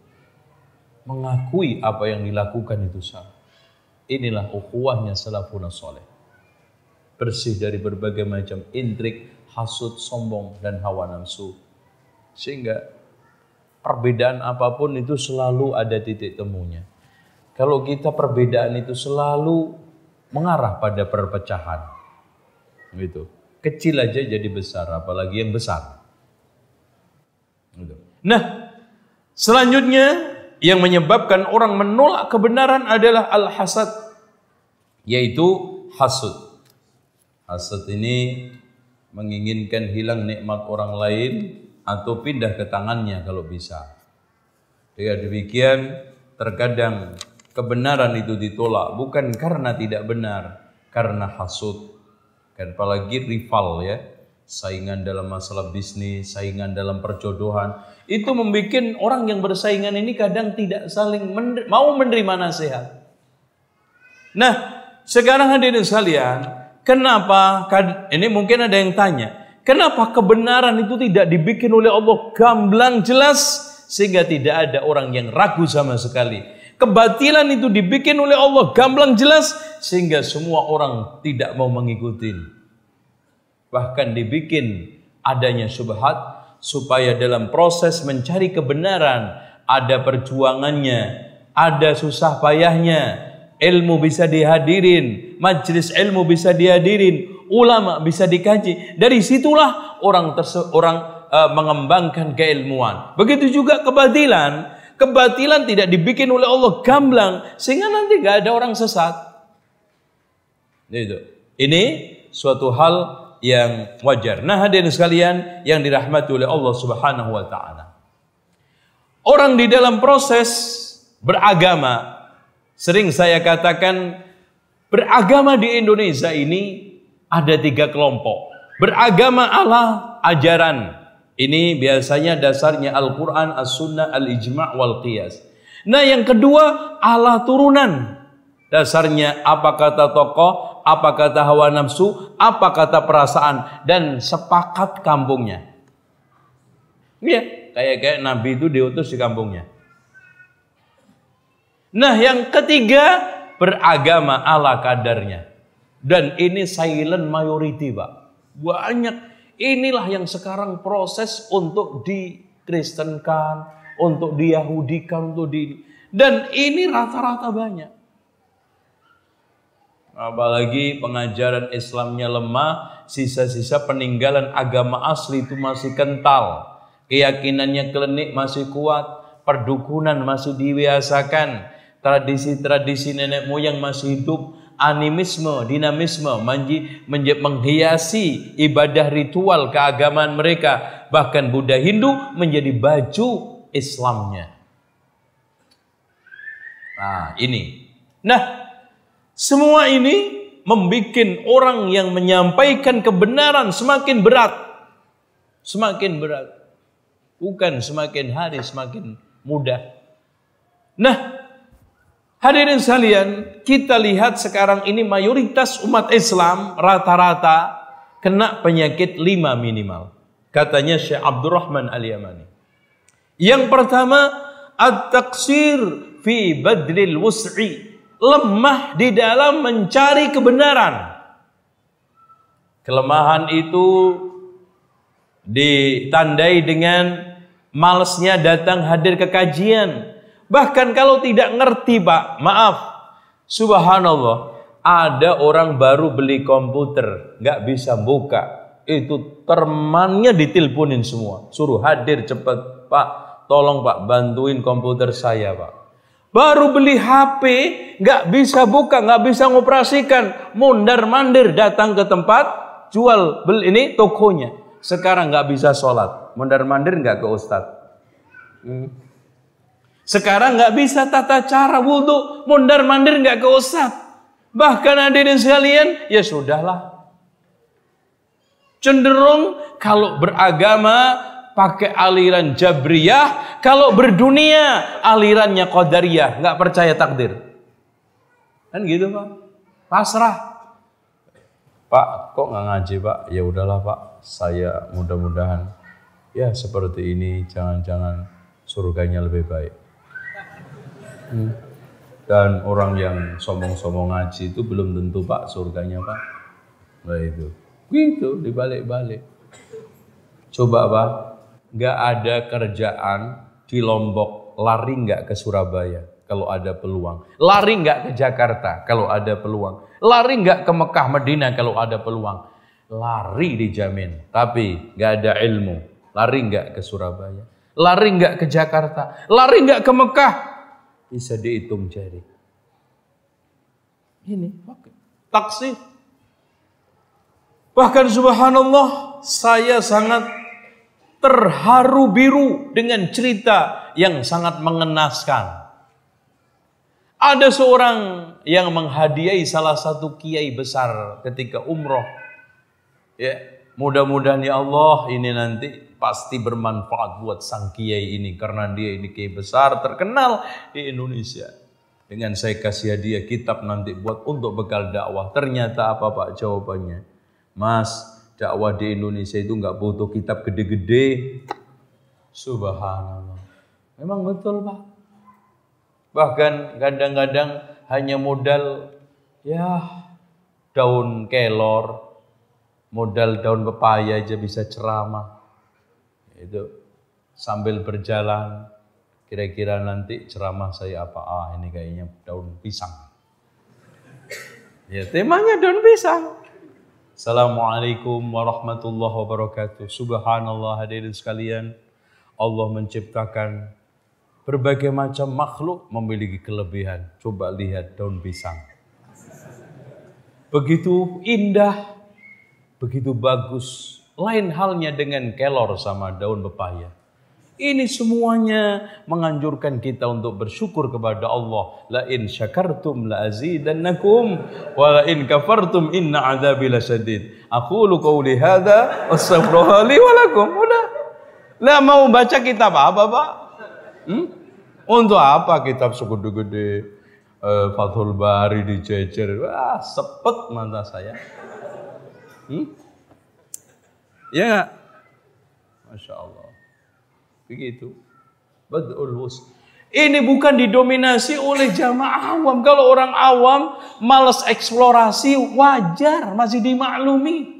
mengakui apa yang dilakukan itu salah. Inilah ukhuwahnya salafun soleh. Bersih dari berbagai macam intrik, hasut, sombong, dan hawa nafsu. Sehingga perbedaan apa pun itu selalu ada titik temunya. Kalau kita perbedaan itu selalu mengarah pada perpecahan. Gitu. Kecil aja jadi besar, apalagi yang besar. Gitu. Nah, selanjutnya yang menyebabkan orang menolak kebenaran adalah al-hasad yaitu hasud. Hasud ini menginginkan hilang nikmat orang lain atau pindah ke tangannya kalau bisa. Dengan demikian terkadang kebenaran itu ditolak bukan karena tidak benar, karena hasud. Dan apalagi rival ya. Saingan dalam masalah bisnis, saingan dalam perjodohan. Itu membuat orang yang bersaingan ini kadang tidak saling mener mau menerima nasihat. Nah, sekarang hadirin sekalian, kenapa ini mungkin ada yang tanya, kenapa kebenaran itu tidak dibikin oleh Allah gamblang jelas sehingga tidak ada orang yang ragu sama sekali. Kebatilan itu dibikin oleh Allah gamblang jelas sehingga semua orang tidak mau mengikuti. Bahkan dibikin adanya subhat supaya dalam proses mencari kebenaran ada perjuangannya, ada susah payahnya, ilmu bisa dihadirin, majelis ilmu bisa dihadirin, ulama bisa dikaji. Dari situlah orang orang uh, mengembangkan keilmuan. Begitu juga kebatilan Kebatilan tidak dibikin oleh Allah gamblang sehingga nanti gak ada orang sesat. Ini suatu hal yang wajar. Nah, hadirin sekalian yang dirahmati oleh Allah Subhanahu wa taala. Orang di dalam proses beragama sering saya katakan beragama di Indonesia ini ada tiga kelompok. Beragama Allah ajaran ini biasanya dasarnya Al-Quran, As-Sunnah, Al-Ijma' wal Qiyas. Nah yang kedua Allah turunan. Dasarnya apa kata tokoh, apa kata hawa nafsu, apa kata perasaan. Dan sepakat kampungnya. Iya, kayak kayak Nabi itu diutus di kampungnya. Nah yang ketiga beragama ala kadarnya. Dan ini silent majority pak. Banyak Inilah yang sekarang proses untuk dikristenkan, untuk diyahudikan, untuk di dan ini rata-rata banyak. Apalagi pengajaran Islamnya lemah, sisa-sisa peninggalan agama asli itu masih kental. Keyakinannya klinik masih kuat, perdukunan masih dibiasakan, tradisi-tradisi nenek moyang masih hidup, animisme, dinamisme menghiasi ibadah ritual keagamaan mereka. Bahkan Buddha Hindu menjadi baju Islamnya. Nah, ini. Nah, semua ini membuat orang yang menyampaikan kebenaran semakin berat. Semakin berat. Bukan semakin hari semakin mudah. Nah, Hadirin sekalian, kita lihat sekarang ini mayoritas umat Islam rata-rata kena penyakit lima minimal. Katanya Syekh Abdurrahman Al-Yamani. Yang pertama, at-taksir fi badlil wus'i. Lemah di dalam mencari kebenaran. Kelemahan itu ditandai dengan malesnya datang hadir ke kajian, Bahkan kalau tidak ngerti pak, maaf, subhanallah, ada orang baru beli komputer, nggak bisa buka. Itu termannya diteleponin semua. Suruh hadir cepat, pak, tolong pak, bantuin komputer saya pak. Baru beli HP, nggak bisa buka, nggak bisa ngoperasikan. Mundar mandir datang ke tempat jual beli ini tokonya. Sekarang nggak bisa sholat. Mundar mandir nggak ke ustadz. Hmm. Sekarang nggak bisa tata cara wudhu, mundar mandir nggak ke usap. Bahkan hadirin sekalian, ya sudahlah. Cenderung kalau beragama pakai aliran Jabriyah, kalau berdunia alirannya Qadariyah, nggak percaya takdir. Kan gitu pak, pasrah. Pak, kok nggak ngaji pak? Ya udahlah pak, saya mudah-mudahan ya seperti ini, jangan-jangan surganya lebih baik. Hmm. Dan orang yang sombong-sombong ngaji itu belum tentu Pak surganya Pak. Nah itu. Gitu dibalik-balik. Coba Pak, nggak ada kerjaan di Lombok, lari nggak ke Surabaya kalau ada peluang. Lari nggak ke Jakarta kalau ada peluang. Lari nggak ke Mekah, Medina kalau ada peluang. Lari dijamin, tapi nggak ada ilmu. Lari nggak ke Surabaya. Lari nggak ke Jakarta. Lari nggak ke Mekah bisa dihitung jari. Ini taksi. Bahkan subhanallah saya sangat terharu biru dengan cerita yang sangat mengenaskan. Ada seorang yang menghadiahi salah satu kiai besar ketika umroh. Ya, Mudah-mudahan ya Allah ini nanti pasti bermanfaat buat sang kiai ini karena dia ini kiai besar terkenal di Indonesia. Dengan saya kasih hadiah kitab nanti buat untuk bekal dakwah. Ternyata apa Pak jawabannya? Mas, dakwah di Indonesia itu nggak butuh kitab gede-gede. Subhanallah. Memang betul Pak. Bahkan kadang-kadang hanya modal ya daun kelor, modal daun pepaya aja bisa ceramah. Itu sambil berjalan kira-kira nanti ceramah saya apa? Ah, ini kayaknya daun pisang. Ya, temanya daun pisang. Assalamualaikum warahmatullahi wabarakatuh. Subhanallah hadirin sekalian. Allah menciptakan berbagai macam makhluk memiliki kelebihan. Coba lihat daun pisang. Begitu indah, begitu bagus. Lain halnya dengan kelor sama daun pepaya. Ini semuanya menganjurkan kita untuk bersyukur kepada Allah. La in syakartum la azidannakum wa la in kafartum inna adzabi lasyadid. Aqulu qawli hadza wastaghfirullaha li wa lakum. Udah. Lah mau baca kitab apa, Pak? Hmm? Untuk apa kitab segede-gede uh, Fathul Bari dijejer? Wah, sepet mata saya. Hmm? Ya Masya Allah. Begitu. Badul wus. Ini bukan didominasi oleh jamaah awam. Kalau orang awam malas eksplorasi wajar, masih dimaklumi.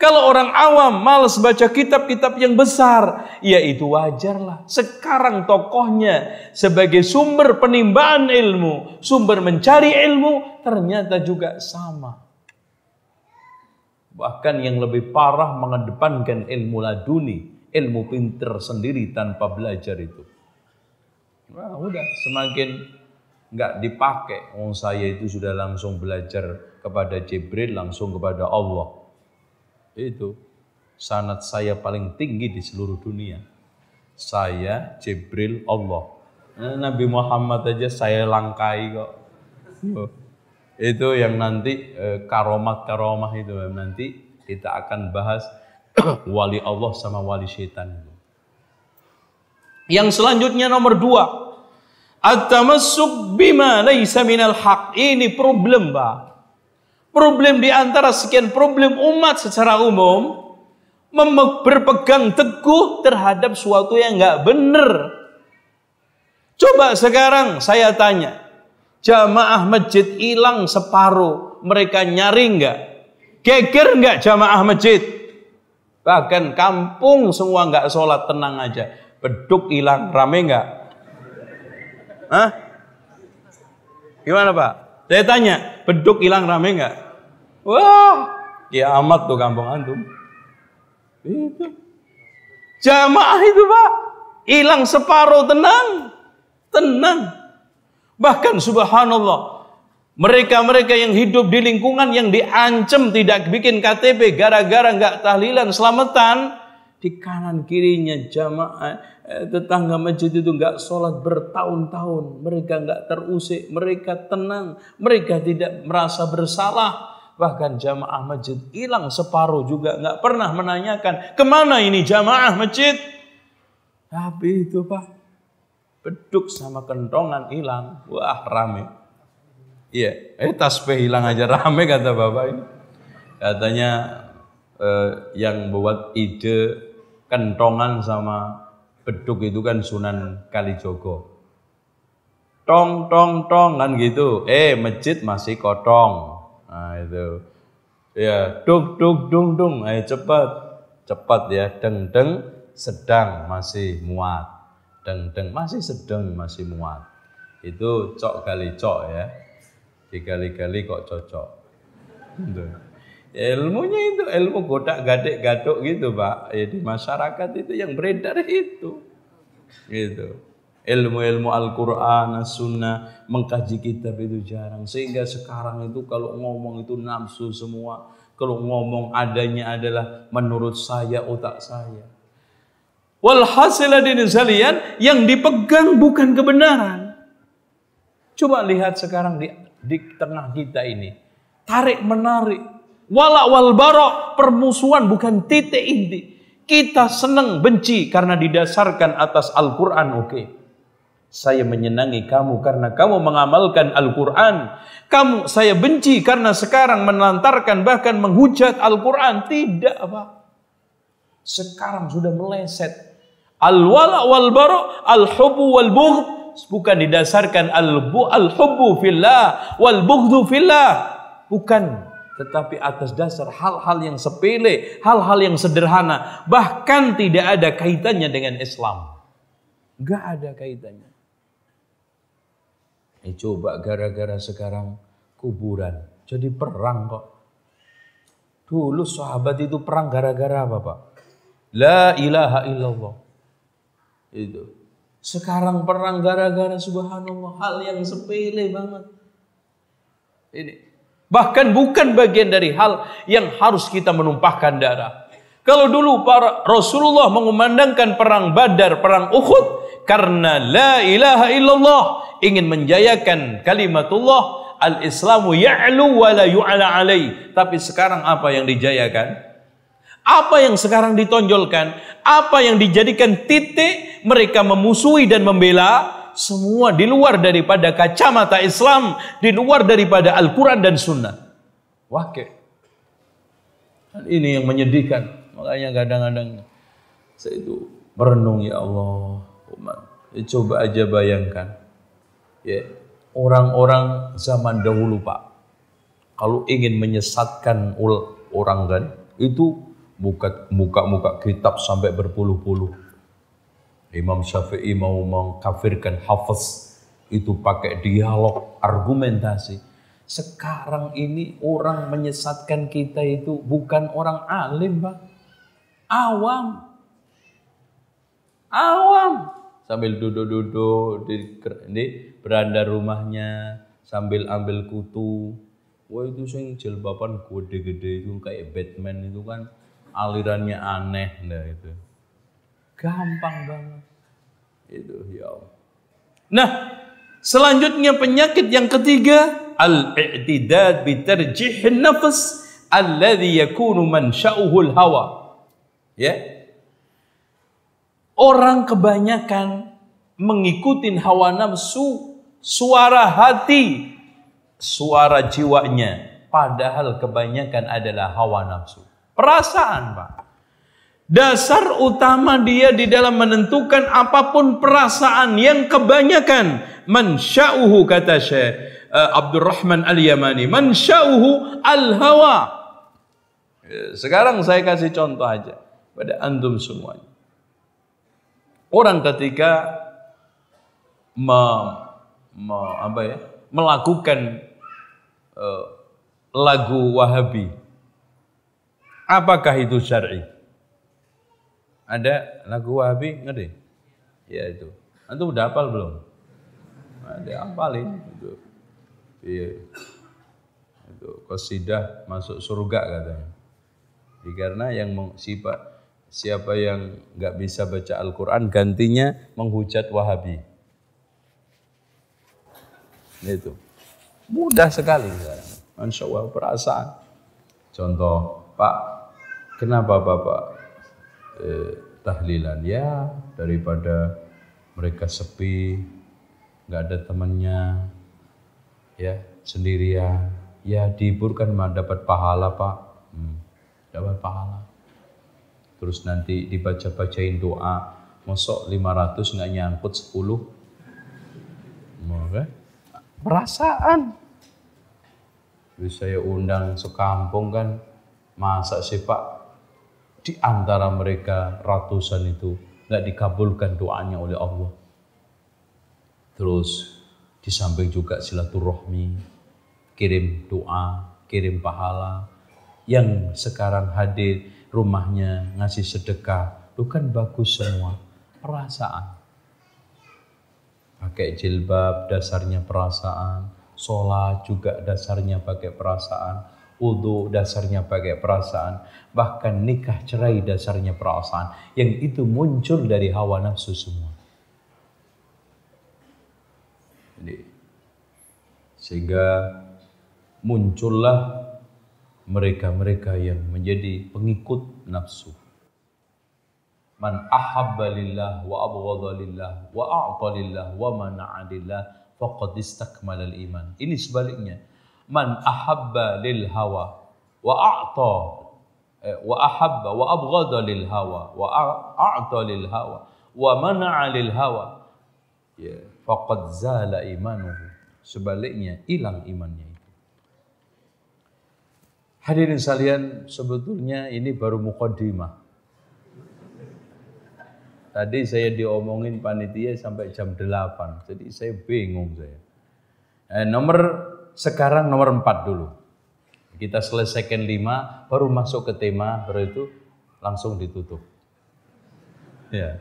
Kalau orang awam malas baca kitab-kitab yang besar, ya itu wajarlah. Sekarang tokohnya sebagai sumber penimbangan ilmu, sumber mencari ilmu, ternyata juga sama. Bahkan yang lebih parah mengedepankan ilmu laduni, ilmu pinter sendiri tanpa belajar itu. Wah udah semakin nggak dipakai. Oh saya itu sudah langsung belajar kepada Jibril langsung kepada Allah. Itu sanat saya paling tinggi di seluruh dunia. Saya Jibril Allah. Nah, Nabi Muhammad aja saya langkai kok. Oh. Itu yang nanti eh, karomat-karomah itu nanti kita akan bahas wali Allah sama wali setan. Yang selanjutnya nomor dua. At-tamassuk bima laysa minal haq. Ini problem, Pak. Problem di antara sekian problem umat secara umum berpegang teguh terhadap suatu yang nggak benar. Coba sekarang saya tanya, jamaah masjid hilang separuh, mereka nyari nggak? Geger nggak jamaah masjid? Bahkan kampung semua nggak sholat tenang aja. Beduk hilang, rame nggak? Hah? Gimana Pak? Saya tanya, beduk hilang rame nggak? Wah, kiamat tuh kampung antum. Itu. Jamaah itu Pak, hilang separuh tenang, tenang. Bahkan subhanallah, mereka-mereka yang hidup di lingkungan yang diancam tidak bikin KTP gara-gara nggak tahlilan selamatan di kanan kirinya jamaah eh, tetangga masjid itu nggak sholat bertahun-tahun. Mereka nggak terusik mereka tenang mereka tidak merasa bersalah. Bahkan jamaah masjid hilang separuh juga nggak pernah menanyakan ke mana ini jamaah masjid? Tapi itu pak beduk sama kentongan hilang. Wah rame Iya, eh tasbih hilang aja rame kata bapak ini. Katanya eh, yang buat ide kentongan sama beduk itu kan Sunan Kalijogo. Tong tong tong kan gitu. Eh masjid masih kotong. Nah itu. Ya, duk duk dung dung. Ayo cepat. Cepat ya. Deng deng sedang masih muat. Deng deng masih sedang masih muat. Itu cok kali cok ya dikali-kali kok cocok. Gitu. Ilmunya itu ilmu godak gadek gadok gitu pak. Ya, di masyarakat itu yang beredar itu. Gitu. Ilmu-ilmu Al-Quran, As-Sunnah, mengkaji kitab itu jarang. Sehingga sekarang itu kalau ngomong itu nafsu semua. Kalau ngomong adanya adalah menurut saya, otak saya. Walhasil adin sekalian, yang dipegang bukan kebenaran. Coba lihat sekarang di di tengah kita ini. Tarik menarik. Wala wal barok permusuhan bukan titik inti. Kita senang benci karena didasarkan atas Al-Quran, oke. Okay. Saya menyenangi kamu karena kamu mengamalkan Al-Quran. Kamu saya benci karena sekarang menelantarkan bahkan menghujat Al-Quran. Tidak, Pak. Sekarang sudah meleset. Al-wala wal bara, al-hubu wal bughd bukan didasarkan al-hubbu fillah wal bughdu fillah. Bukan tetapi atas dasar hal-hal yang sepele, hal-hal yang sederhana, bahkan tidak ada kaitannya dengan Islam. Enggak ada kaitannya. Eh, coba gara-gara sekarang kuburan jadi perang kok. Dulu sahabat itu perang gara-gara apa Pak? La ilaha illallah. Itu. Sekarang perang gara-gara subhanallah. Hal yang sepele banget. Ini. Bahkan bukan bagian dari hal yang harus kita menumpahkan darah. Kalau dulu para Rasulullah mengumandangkan perang Badar, perang Uhud karena la ilaha illallah ingin menjayakan kalimatullah al-islamu ya'lu wa la yu'ala alai. Tapi sekarang apa yang dijayakan? Apa yang sekarang ditonjolkan? Apa yang dijadikan titik mereka memusuhi dan membela? Semua di luar daripada kacamata Islam, di luar daripada Al-Quran dan Sunnah. Wakil. Ini yang menyedihkan. Makanya kadang-kadang saya itu merenung ya Allah. Umat. Ya, coba aja bayangkan ya orang-orang zaman dahulu Pak kalau ingin menyesatkan orang kan itu muka-muka kitab sampai berpuluh-puluh. Imam Syafi'i mau mengkafirkan Hafiz itu pakai dialog argumentasi. Sekarang ini orang menyesatkan kita itu bukan orang alim Pak. Awam. Awam. Sambil duduk-duduk di, di beranda rumahnya sambil ambil kutu. Wah itu sing jilbaban gede-gede itu kayak Batman itu kan alirannya aneh nah itu. Gampang banget. Itu ya Nah, selanjutnya penyakit yang ketiga al-i'tidad bi tarjih nafs alladhi yakunu mansha'uhu al-hawa. Ya, Orang kebanyakan mengikuti hawa nafsu, suara hati, suara jiwanya. Padahal kebanyakan adalah hawa nafsu. Perasaan, Pak. Dasar utama dia di dalam menentukan apa pun perasaan yang kebanyakan. Mansya'uhu kata Syekh uh, Abdurrahman Al-Yamani. Mansya'uhu al-hawa. Sekarang saya kasih contoh aja pada antum semuanya. Orang ketika me, me, apa ya, melakukan uh, lagu Wahabi, apakah itu syar'i? Ada lagu Wahabi, ngerti? Ya itu. Antum udah hafal belum? Ada hafalin itu. Iya. Itu qasidah masuk surga katanya. Karena yang sifat siapa yang nggak bisa baca Al-Quran gantinya menghujat Wahabi. Itu mudah sekali. Masya Allah perasaan. Contoh, Pak, kenapa Bapak eh, tahlilan? Ya daripada mereka sepi, nggak ada temannya, ya sendirian. Ya dihiburkan mah dapat pahala Pak, hmm, dapat pahala terus nanti dibaca-bacain doa mosok 500 nggak nyangkut 10 Oke. perasaan terus saya undang sekampung kan masa sih pak di antara mereka ratusan itu nggak dikabulkan doanya oleh Allah terus di samping juga silaturahmi kirim doa kirim pahala yang sekarang hadir rumahnya ngasih sedekah, itu kan bagus semua. Perasaan. Pakai jilbab dasarnya perasaan, sholat juga dasarnya pakai perasaan, wudhu dasarnya pakai perasaan, bahkan nikah cerai dasarnya perasaan. Yang itu muncul dari hawa nafsu semua. Jadi, sehingga muncullah mereka-mereka yang menjadi pengikut nafsu. Man ahabba lillah wa abghadha lillah wa a'ta lillah wa mana'a lillah faqad istakmala iman. Ini sebaliknya. Man ahabba lil hawa wa a'ta eh, wa ahabba wa abghadha lil hawa wa a'ta lil hawa wa mana'a lil hawa ya faqad zala imanuhu. Sebaliknya hilang imannya. Hadirin sekalian, sebetulnya ini baru mukaddimah. Tadi saya diomongin panitia sampai jam 8, jadi saya bingung saya. Eh, nomor sekarang nomor 4 dulu. Kita selesaikan 5, baru masuk ke tema, baru itu langsung ditutup. Ya.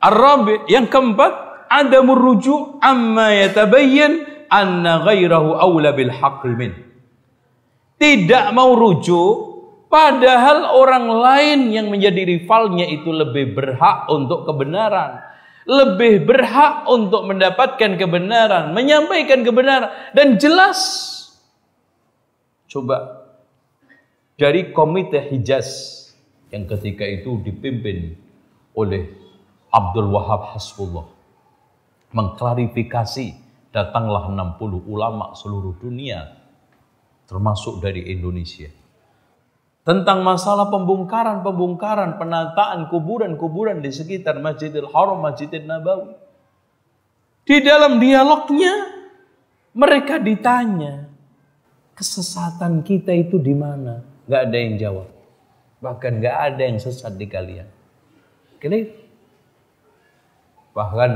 Arabi yang keempat, ada merujuk amma yatabayyan anna ghairahu awla bil min tidak mau rujuk padahal orang lain yang menjadi rivalnya itu lebih berhak untuk kebenaran lebih berhak untuk mendapatkan kebenaran menyampaikan kebenaran dan jelas coba dari komite Hijaz yang ketika itu dipimpin oleh Abdul Wahab Hasbullah mengklarifikasi datanglah 60 ulama seluruh dunia termasuk dari Indonesia. Tentang masalah pembongkaran-pembongkaran, penataan kuburan-kuburan di sekitar Masjidil Haram, Masjidil Nabawi. Di dalam dialognya, mereka ditanya, kesesatan kita itu di mana? Gak ada yang jawab. Bahkan gak ada yang sesat di kalian. Clear? Bahkan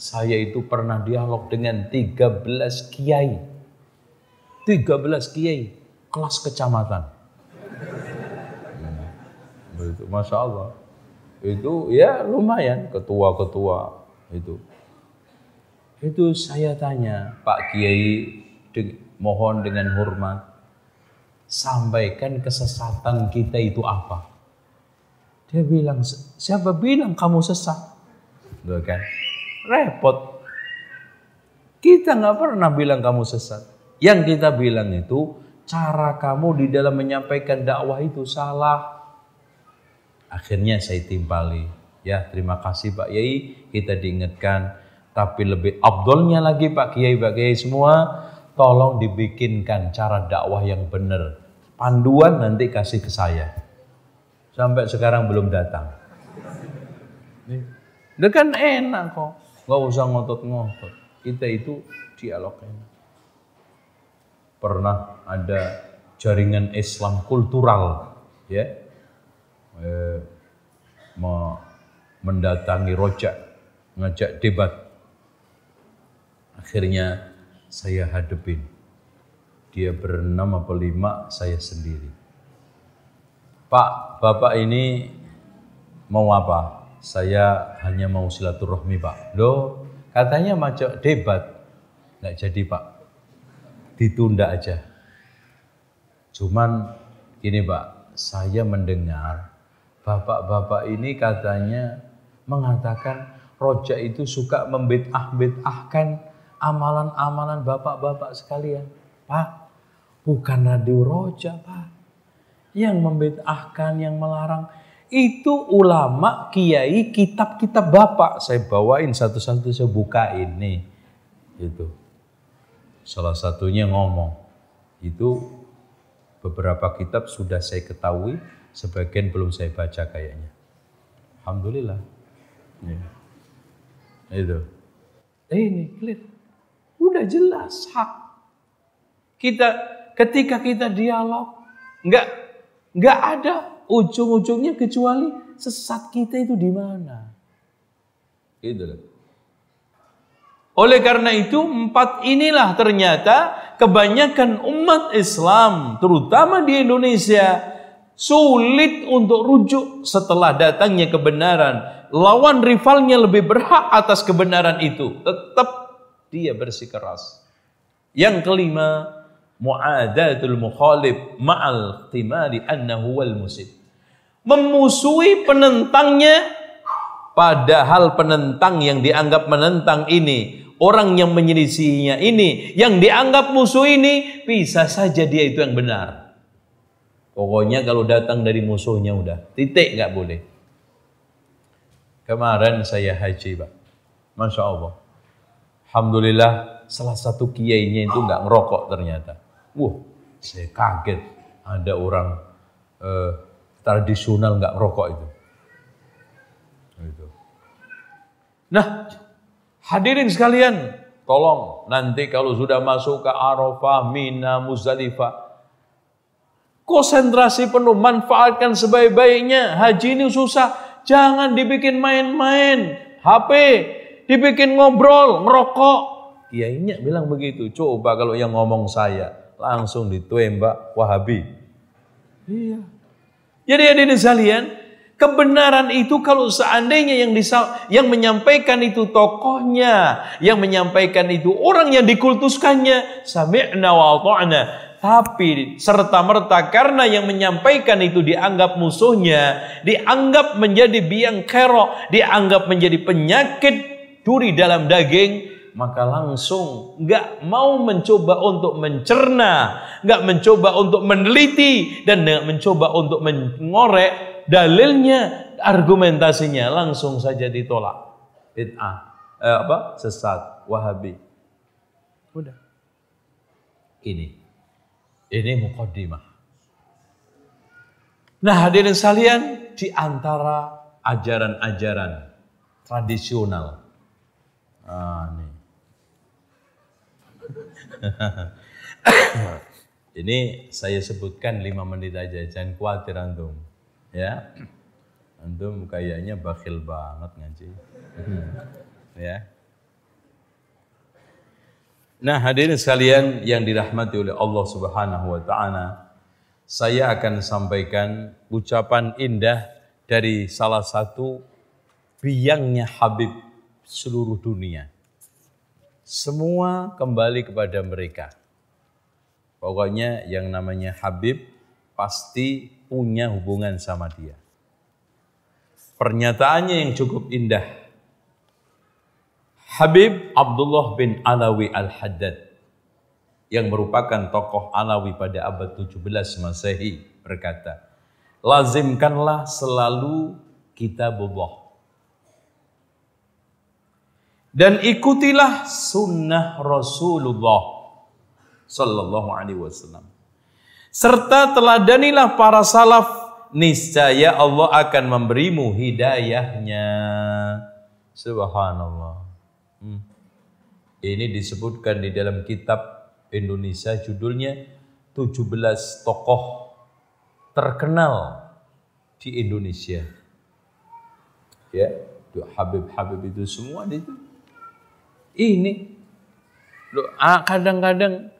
saya itu pernah dialog dengan 13 kiai 13 kiai kelas kecamatan. Itu Masya Allah. Itu ya lumayan ketua-ketua itu. Itu saya tanya Pak Kiai mohon dengan hormat sampaikan kesesatan kita itu apa? Dia bilang, siapa bilang kamu sesat? Tuh kan? Repot. Kita nggak pernah bilang kamu sesat. Yang kita bilang itu cara kamu di dalam menyampaikan dakwah itu salah. Akhirnya saya timpali. Ya terima kasih Pak Yai kita diingatkan. Tapi lebih abdolnya lagi Pak Kiai, Pak Kiai semua. Tolong dibikinkan cara dakwah yang benar. Panduan nanti kasih ke saya. Sampai sekarang belum datang. Ini kan enak kok. Gak usah ngotot-ngotot. Kita itu dialog enak pernah ada jaringan Islam kultural ya eh, mendatangi rojak ngajak debat. Akhirnya saya hadepin. Dia berenam apa lima saya sendiri. Pak Bapak ini mau apa? Saya hanya mau silaturahmi Pak. Loh katanya macam debat. Nggak jadi Pak. Ditunda aja. Cuman gini Pak, saya mendengar bapak-bapak ini katanya mengatakan rojak itu suka membid'ah-bid'ahkan amalan-amalan bapak-bapak sekalian. Pak, bukan radio rojak Pak. Yang membid'ahkan, yang melarang itu ulama, kiai, kitab-kitab bapak. Saya bawain satu-satu saya buka ini. Gitu. Salah satunya ngomong. Itu beberapa kitab sudah saya ketahui, sebagian belum saya baca kayaknya. Alhamdulillah. Ya. Itu. Eh, ini clear. Udah jelas hak. Kita ketika kita dialog nggak nggak ada ujung-ujungnya kecuali sesat kita itu di mana. Itu oleh karena itu empat inilah ternyata kebanyakan umat Islam terutama di Indonesia sulit untuk rujuk setelah datangnya kebenaran. Lawan rivalnya lebih berhak atas kebenaran itu. Tetap dia bersikeras. Yang kelima, mu'adatul mukhalif ma'al timali annahu wal musib. Memusuhi penentangnya padahal penentang yang dianggap menentang ini orang yang menyelisihinya ini, yang dianggap musuh ini, bisa saja dia itu yang benar. Pokoknya kalau datang dari musuhnya udah titik nggak boleh. Kemarin saya haji pak, masya Allah. Alhamdulillah salah satu kiainya itu nggak ngerokok ternyata. Wah, saya kaget ada orang eh, tradisional nggak ngerokok itu. Gitu. Nah, hadirin sekalian, tolong nanti kalau sudah masuk ke Arafah, Mina, Muzdalifah, Konsentrasi penuh, manfaatkan sebaik-baiknya. Haji ini susah, jangan dibikin main-main. HP, dibikin ngobrol, ngerokok. Kiainya bilang begitu. Coba kalau yang ngomong saya, langsung ditembak Wahabi. Iya. Jadi hadirin sekalian, kebenaran itu kalau seandainya yang disal, yang menyampaikan itu tokohnya, yang menyampaikan itu orang yang dikultuskannya, sami'na wa. Tapi serta-merta karena yang menyampaikan itu dianggap musuhnya, dianggap menjadi biang kerok, dianggap menjadi penyakit duri dalam daging, maka langsung nggak mau mencoba untuk mencerna, nggak mencoba untuk meneliti dan nggak mencoba untuk mengorek dalilnya, argumentasinya langsung saja ditolak. Bid'ah, eh, apa? Sesat, Wahabi. Udah. Ini ini mukaddimah. Nah hadirin sekalian, di antara ajaran-ajaran tradisional. Ah, ini. ini saya sebutkan lima menit aja, jangan khawatir antum. Ya, antum kayaknya bakhil banget ngaji. ya, Nah, hadirin sekalian yang dirahmati oleh Allah Subhanahu wa taala, saya akan sampaikan ucapan indah dari salah satu biangnya Habib seluruh dunia. Semua kembali kepada mereka. Pokoknya yang namanya Habib pasti punya hubungan sama dia. Pernyataannya yang cukup indah Habib Abdullah bin Alawi Al-Haddad yang merupakan tokoh Alawi pada abad 17 Masehi berkata, lazimkanlah selalu kitabullah. Dan ikutilah sunnah Rasulullah sallallahu alaihi wasallam. Serta teladanilah para salaf niscaya Allah akan memberimu hidayahnya. Subhanallah Hmm. Ini disebutkan di dalam kitab Indonesia judulnya 17 tokoh terkenal di Indonesia. Ya, Habib-habib itu semua itu. Ini kadang-kadang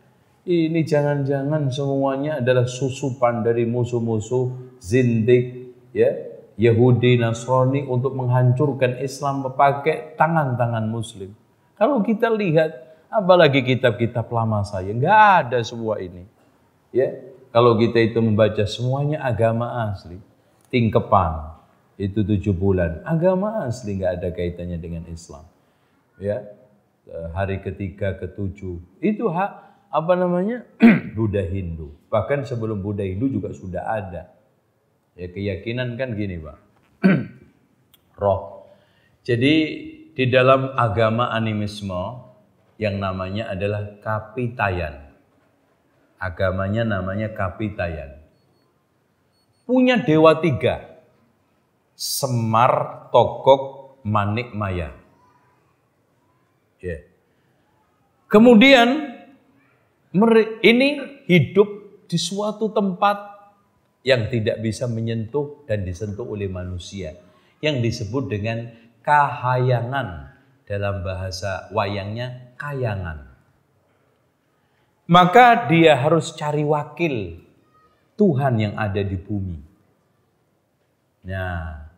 ini jangan-jangan semuanya adalah susupan dari musuh-musuh zindik ya Yahudi Nasrani untuk menghancurkan Islam memakai tangan-tangan Muslim. Kalau kita lihat, apalagi kitab-kitab lama saya, nggak ada semua ini. Ya, kalau kita itu membaca semuanya agama asli, tingkepan itu tujuh bulan, agama asli nggak ada kaitannya dengan Islam. Ya, hari ketiga, ketujuh itu hak apa namanya Buddha Hindu. Bahkan sebelum Buddha Hindu juga sudah ada Ya keyakinan kan gini Pak. Roh. Jadi di dalam agama animisme yang namanya adalah kapitayan. Agamanya namanya kapitayan. Punya dewa tiga. Semar, Tokok, Manik, Maya. Yeah. Kemudian ini hidup di suatu tempat yang tidak bisa menyentuh dan disentuh oleh manusia yang disebut dengan kahayangan dalam bahasa wayangnya kayangan. Maka dia harus cari wakil Tuhan yang ada di bumi. Nah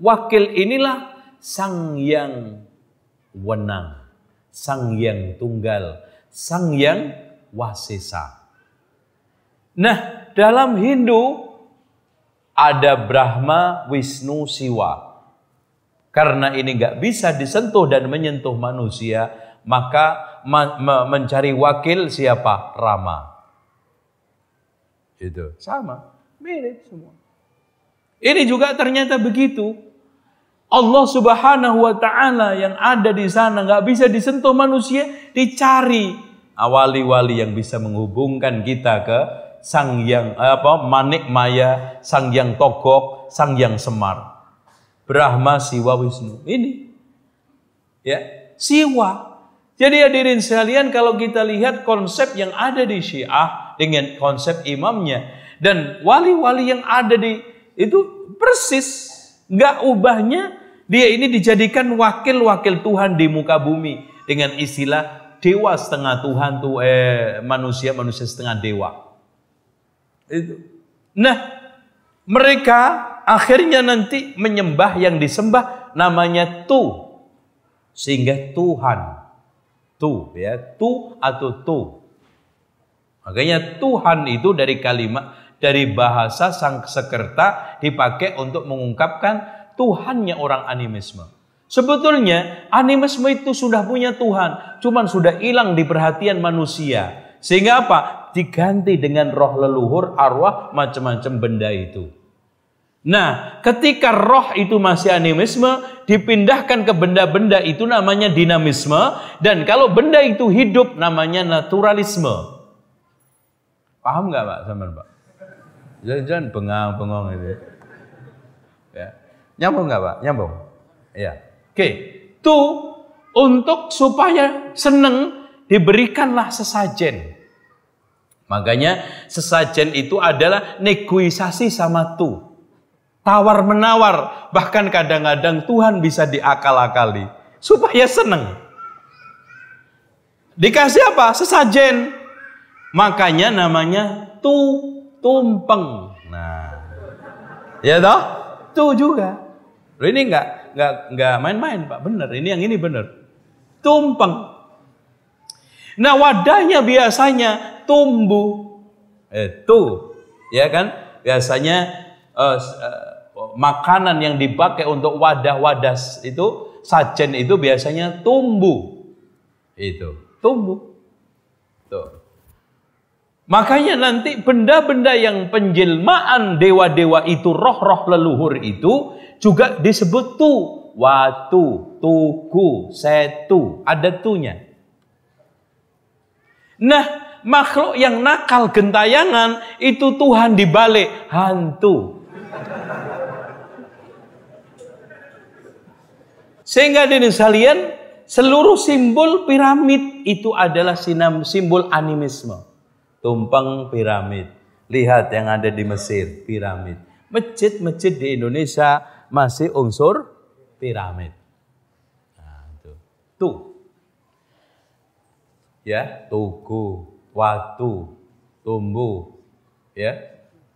wakil inilah sang yang wenang sang yang tunggal sang yang wasesa nah dalam Hindu ada Brahma, Wisnu, Siwa. Karena ini nggak bisa disentuh dan menyentuh manusia, maka mencari wakil siapa? Rama. Itu sama. Mirip semua. Ini juga ternyata begitu. Allah Subhanahu wa taala yang ada di sana nggak bisa disentuh manusia, dicari wali-wali yang bisa menghubungkan kita ke sang yang apa manik maya, sang yang togok, sang yang semar. Brahma, Siwa, Wisnu. Ini. Ya, Siwa. Jadi hadirin sekalian kalau kita lihat konsep yang ada di Syiah dengan konsep imamnya dan wali-wali yang ada di itu persis nggak ubahnya dia ini dijadikan wakil-wakil Tuhan di muka bumi dengan istilah dewa setengah Tuhan tuh eh manusia manusia setengah dewa. Itu. Nah, mereka akhirnya nanti menyembah yang disembah namanya tu sehingga Tuhan tu ya tu atau tu makanya Tuhan itu dari kalimat dari bahasa sang sekerta dipakai untuk mengungkapkan Tuhannya orang animisme. Sebetulnya animisme itu sudah punya Tuhan, cuman sudah hilang di perhatian manusia. Sehingga apa? Diganti dengan roh leluhur, arwah, macam-macam benda itu. Nah, ketika roh itu masih animisme, dipindahkan ke benda-benda itu namanya dinamisme, dan kalau benda itu hidup namanya naturalisme. Paham nggak Pak sama Pak? Jangan-jangan bengang-bengong itu. Ya. Nyambung nggak Pak? Nyambung. Ya. Oke. Itu untuk supaya seneng diberikanlah sesajen. Makanya sesajen itu adalah negosiasi sama tu. Tawar menawar. Bahkan kadang-kadang Tuhan bisa diakal-akali. Supaya seneng. Dikasih apa? Sesajen. Makanya namanya tu tumpeng. Nah. Ya toh? Tu juga. Ini enggak enggak enggak main-main, Pak. Bener, ini yang ini bener. Tumpeng. Nah, wadahnya biasanya tumbuh. Eh, tuh. Ya kan? Biasanya uh, uh, makanan yang dipakai untuk wadah-wadah itu sajen itu biasanya tumbuh. Itu, tumbuh. Tuh. Makanya nanti benda-benda yang penjelmaan dewa-dewa itu, roh-roh leluhur itu juga disebut tu, watu, tuku, setu, ada tunya. Nah, makhluk yang nakal gentayangan itu Tuhan dibalik hantu. Sehingga di sekalian seluruh simbol piramid itu adalah simbol animisme. Tumpeng piramid. Lihat yang ada di Mesir, piramid. Masjid-masjid di Indonesia masih unsur piramid. Nah, itu. Tuh. Ya, tugu, watu, tumbuh, ya,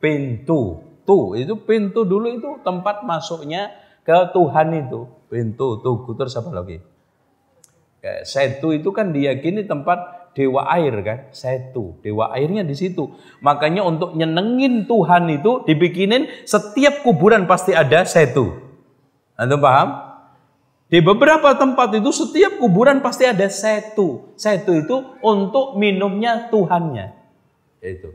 pintu. Tuh, itu pintu dulu itu tempat masuknya ke Tuhan itu. Pintu, tugu, terus apa lagi? Kayak setu itu kan diyakini tempat dewa air kan, setu, dewa airnya di situ. Makanya untuk nyenengin Tuhan itu dibikinin setiap kuburan pasti ada setu. Anda paham? Di beberapa tempat itu setiap kuburan pasti ada setu. Setu itu untuk minumnya Tuhannya. Itu.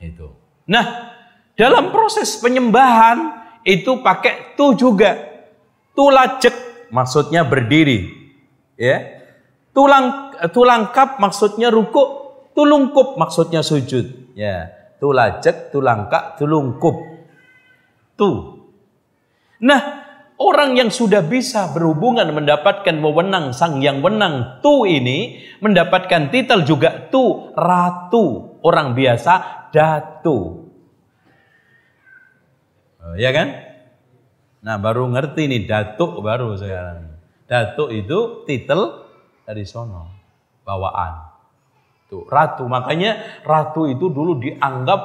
Itu. Nah, dalam proses penyembahan itu pakai tu juga. Tulajek maksudnya berdiri. Ya, Tulang tulang kap maksudnya ruku, tulungkup maksudnya sujud. Ya, tulajek, tulangka, tulungkup. Tu. Nah, orang yang sudah bisa berhubungan mendapatkan wewenang sang yang wenang tu ini mendapatkan titel juga tu ratu. Orang biasa datu. Oh, ya kan? Nah, baru ngerti nih datuk baru sekarang. Datuk itu titel dari sono bawaan. Tuh, ratu. Makanya ratu itu dulu dianggap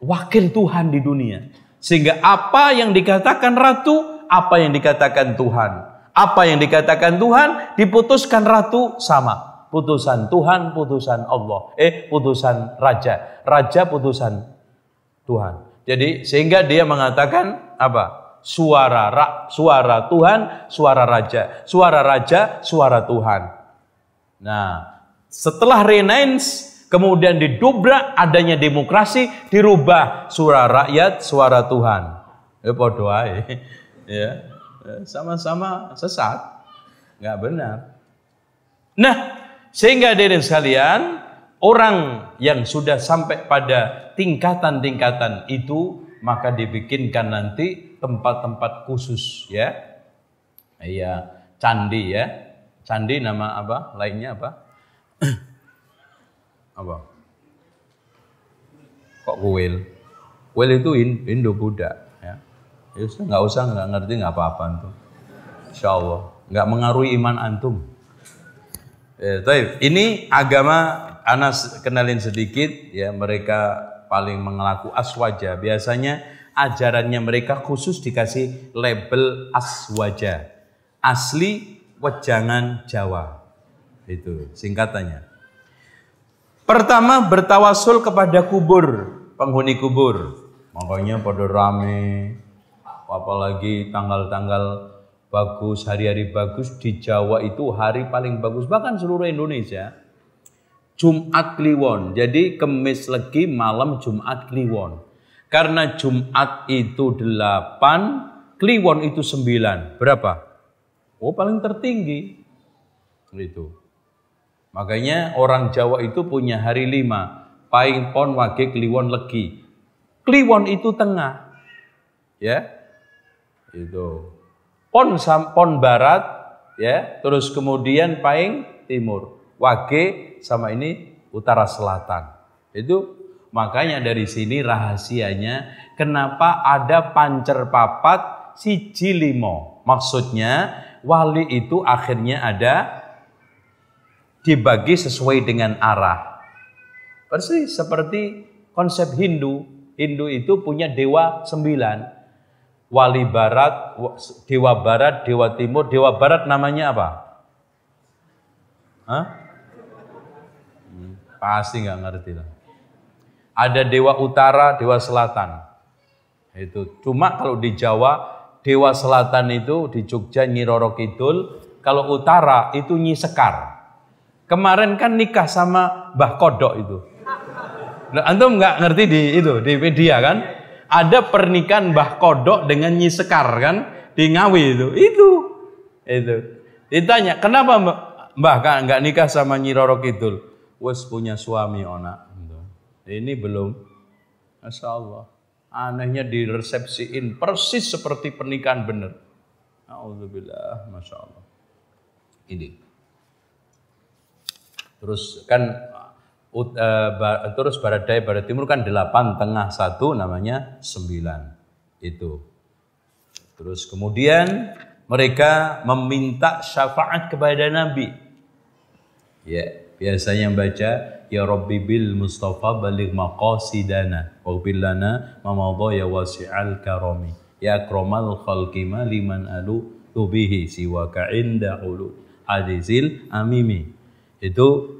wakil Tuhan di dunia. Sehingga apa yang dikatakan ratu, apa yang dikatakan Tuhan. Apa yang dikatakan Tuhan, diputuskan ratu sama. Putusan Tuhan, putusan Allah. Eh, putusan raja. Raja putusan Tuhan. Jadi sehingga dia mengatakan apa? Suara ra, suara Tuhan, suara raja. Suara raja, suara Tuhan. Nah, setelah Renaissance kemudian didobrak adanya demokrasi, dirubah suara rakyat, suara Tuhan. Ya Ya. Sama-sama sesat. Nggak benar. Nah, sehingga dari sekalian, orang yang sudah sampai pada tingkatan-tingkatan itu, maka dibikinkan nanti tempat-tempat khusus ya. Iya, candi ya. Candi nama apa? Lainnya apa? apa? Kok kuil? Kuil itu Indo Buddha ya. Ya nggak usah nggak ngerti nggak apa-apa tuh. Insya Allah nggak mengaruhi iman antum. Ya. Ini agama Anas kenalin sedikit ya mereka paling mengelaku aswaja. Biasanya ajarannya mereka khusus dikasih label aswaja. Asli wejangan Jawa. Itu singkatannya. Pertama bertawasul kepada kubur, penghuni kubur. Makanya pada rame, apalagi tanggal-tanggal bagus, hari-hari bagus di Jawa itu hari paling bagus bahkan seluruh Indonesia. Jumat Kliwon. Jadi kemis legi malam Jumat Kliwon. Karena Jumat itu delapan, Kliwon itu sembilan. Berapa? Oh paling tertinggi. Itu. Makanya orang Jawa itu punya hari lima. Paing pon wage Kliwon legi. Kliwon itu tengah. Ya. Itu. Pon pon barat ya. Terus kemudian paing timur. Wage sama ini utara selatan. Itu makanya dari sini rahasianya kenapa ada pancer papat si limo maksudnya wali itu akhirnya ada dibagi sesuai dengan arah. Persis seperti konsep Hindu. Hindu itu punya dewa sembilan wali barat, dewa barat, dewa timur, dewa barat namanya apa? Hah? Hmm, pasti nggak ngerti lah. Ada dewa utara, dewa selatan. Itu cuma kalau di Jawa dewa selatan itu di Jogja Nyi Roro Kidul, kalau utara itu Nyi Sekar. Kemarin kan nikah sama Mbah Kodok itu. Antum nggak ngerti di itu di media kan? Ada pernikahan Mbah Kodok dengan Nyi Sekar kan di Ngawi itu. Itu. Itu. Ditanya, "Kenapa Mbah nggak nikah sama Nyi Roro Kidul?" Wes punya suami ona. Ini belum. Masya Allah. Anehnya diresepsiin persis seperti pernikahan bener. Alhamdulillah, Masya Allah. Ini. Terus kan Ut, uh, ba, terus barat daya barat timur kan delapan tengah satu namanya sembilan. Itu. Terus kemudian mereka meminta syafaat kepada Nabi. Ya biasanya baca ya Rabbi bil Mustafa balik maqasidana wa lana mamadha ya wasi'al karami. Ya akromal khalqi liman alu tubihi siwaka inda ulu hadizil amimi. Itu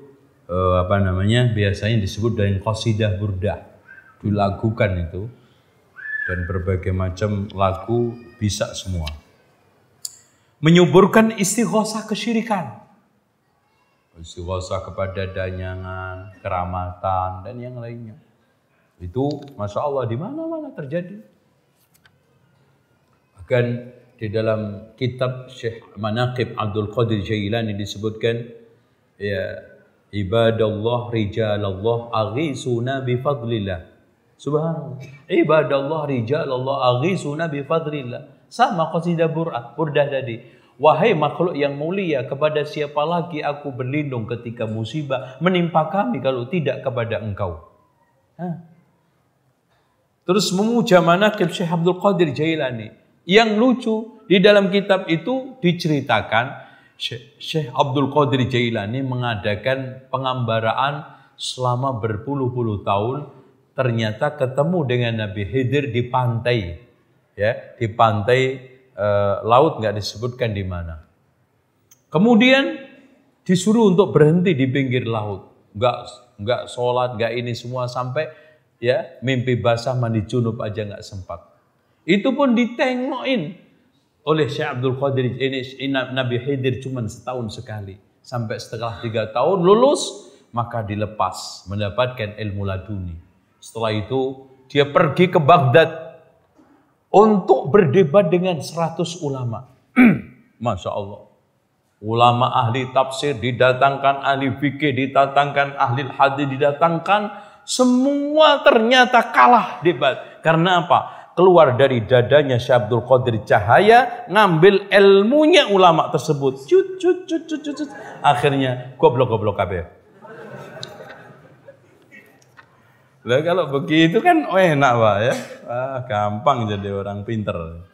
uh, apa namanya biasanya disebut dengan qasidah burdah dilakukan itu. Dan berbagai macam lagu bisa semua. Menyuburkan istighosah kesyirikan. Istighosah kepada danyangan keramatan dan yang lainnya. Itu masya Allah di mana-mana terjadi. Bahkan di dalam kitab Syekh Manaqib Abdul Qadir Jailani disebutkan ya Ibadallah rijalallah aghisuna bifadlillah. Subhanallah. Ibadallah rijalallah aghisuna bifadlillah. Sama qasidah burdah, burdah tadi. Wahai makhluk yang mulia, kepada siapa lagi aku berlindung ketika musibah menimpa kami kalau tidak kepada engkau. Hah? Terus memuja manakib Syekh Abdul Qadir Jailani. Yang lucu, di dalam kitab itu diceritakan Syekh Abdul Qadir Jailani mengadakan pengambaraan selama berpuluh-puluh tahun. Ternyata ketemu dengan Nabi Khidir di pantai ya di pantai e, laut nggak disebutkan di mana. Kemudian disuruh untuk berhenti di pinggir laut. Nggak nggak sholat nggak ini semua sampai ya mimpi basah mandi junub aja nggak sempat. Itu pun ditengokin oleh Syekh Abdul Qadir ini Nabi Khidir cuma setahun sekali. Sampai setelah tiga tahun lulus, maka dilepas mendapatkan ilmu laduni. Setelah itu dia pergi ke Baghdad untuk berdebat dengan 100 ulama. Masya Allah. Ulama ahli tafsir didatangkan, ahli fikih didatangkan, ahli hadis didatangkan, semua ternyata kalah debat. Karena apa? Keluar dari dadanya Syekh Abdul Qadir Cahaya, ngambil ilmunya ulama tersebut. Cut, cut, cut, cut, cut, cut. Akhirnya goblok-goblok kabeh. Lah kalau begitu kan enak Pak ya. Ah, gampang jadi orang pinter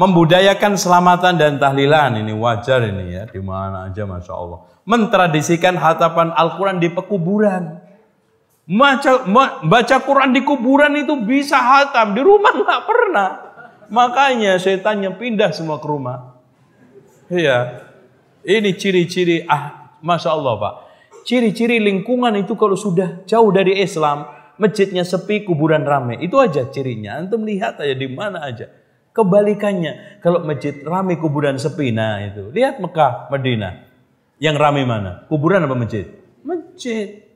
membudayakan selamatan dan tahlilan ini wajar ini ya di mana aja masya Allah mentradisikan hatapan Al-Quran di pekuburan baca, baca Quran di kuburan itu bisa hatam di rumah nggak pernah makanya setannya pindah semua ke rumah iya ini ciri-ciri ah masya Allah pak ciri-ciri lingkungan itu kalau sudah jauh dari Islam masjidnya sepi kuburan ramai itu aja cirinya antum lihat aja di mana aja Kebalikannya, kalau masjid ramai kuburan sepi, nah itu. Lihat Mekah, Madinah. Yang ramai mana? Kuburan apa masjid? Masjid.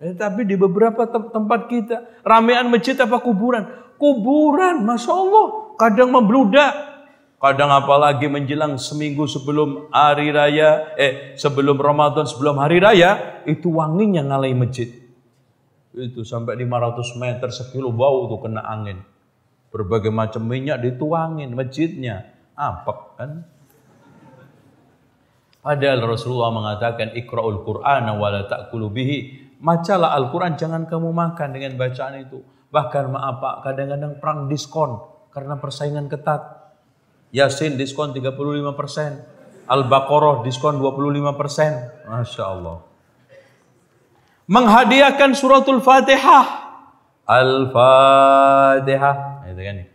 Eh, tapi di beberapa te tempat kita, ramean masjid apa kuburan? Kuburan, Masya Allah. Kadang membludak. Kadang apalagi menjelang seminggu sebelum hari raya, eh sebelum Ramadan, sebelum hari raya, itu wanginya ngalai masjid. Itu sampai 500 meter sekilo bau tuh kena angin. Berbagai macam minyak dituangin masjidnya. Apa kan? Padahal Rasulullah mengatakan ikra'ul Qur'an wa la ta'kulu bihi. Macalah Al-Quran jangan kamu makan dengan bacaan itu. Bahkan maaf Pak, kadang-kadang perang diskon karena persaingan ketat. Yasin diskon 35%. Al-Baqarah diskon 25%. Masya Allah. Menghadiahkan suratul Fatihah Al-Fatihah. Itu kan.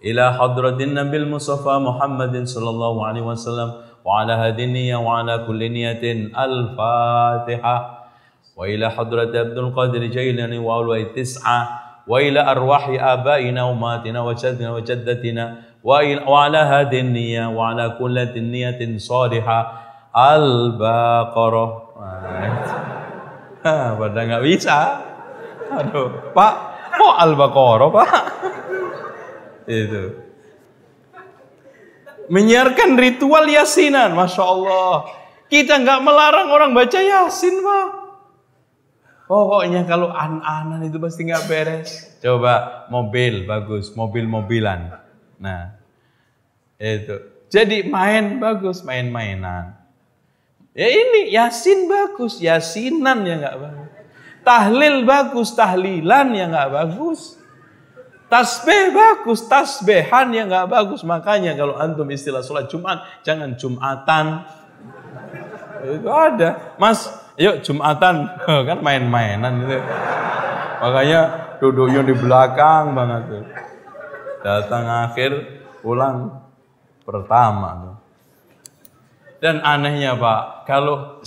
Ila hadratin Nabil Mustafa Muhammadin sallallahu alaihi wasallam wa ala hadiniya wa ala kulli niyatin Al-Fatihah. Wa ila arwahi abaina wa matina wa jaddina wa jaddatina wa ila wa ala hadiniya wa ala kulli niyatin salihah Al-Baqarah. Ha, pada nggak bisa. Aduh, Pak, Oh Al-Baqarah Pak. Itu. Menyiarkan ritual yasinan, Masya Allah. Kita nggak melarang orang baca yasin Pak. Pokoknya kalau an-anan itu pasti nggak beres. Coba mobil bagus, mobil-mobilan. Nah, itu. Jadi main bagus, main-mainan. Ya ini yasin bagus, yasinan ya nggak bagus. Tahlil bagus, tahlilan yang nggak bagus. Tasbih bagus, tasbihan yang nggak bagus. Makanya kalau antum istilah sholat Jumat, jangan Jumatan. Itu ada. Mas, yuk Jumatan. kan main-mainan itu. Makanya duduknya di belakang banget tuh. Datang akhir, pulang pertama. Dan anehnya Pak, kalau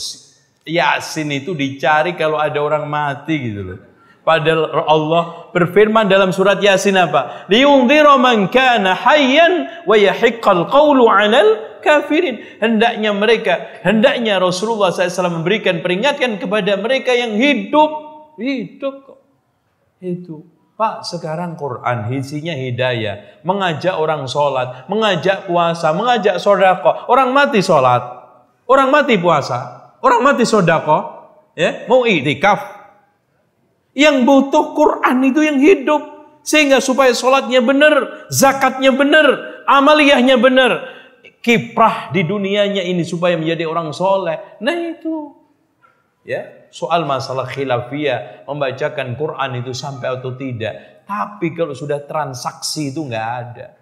Yasin itu dicari kalau ada orang mati gitu loh. Padahal Allah berfirman dalam surat Yasin apa? Liyundhira man kana hayyan wa yahiqqal qawlu 'alal kafirin. Hendaknya mereka, hendaknya Rasulullah SAW memberikan peringatan kepada mereka yang hidup. Hidup kok. Itu. Pak, sekarang Quran isinya hidayah. Mengajak orang sholat, mengajak puasa, mengajak sodako. Orang mati sholat, orang mati puasa. Orang mati sodako, ya, mau itikaf. Yang butuh Quran itu yang hidup. Sehingga supaya sholatnya benar, zakatnya benar, amaliyahnya benar. Kiprah di dunianya ini supaya menjadi orang soleh. Nah itu. Ya, soal masalah khilafiyah, membacakan Quran itu sampai atau tidak. Tapi kalau sudah transaksi itu nggak ada.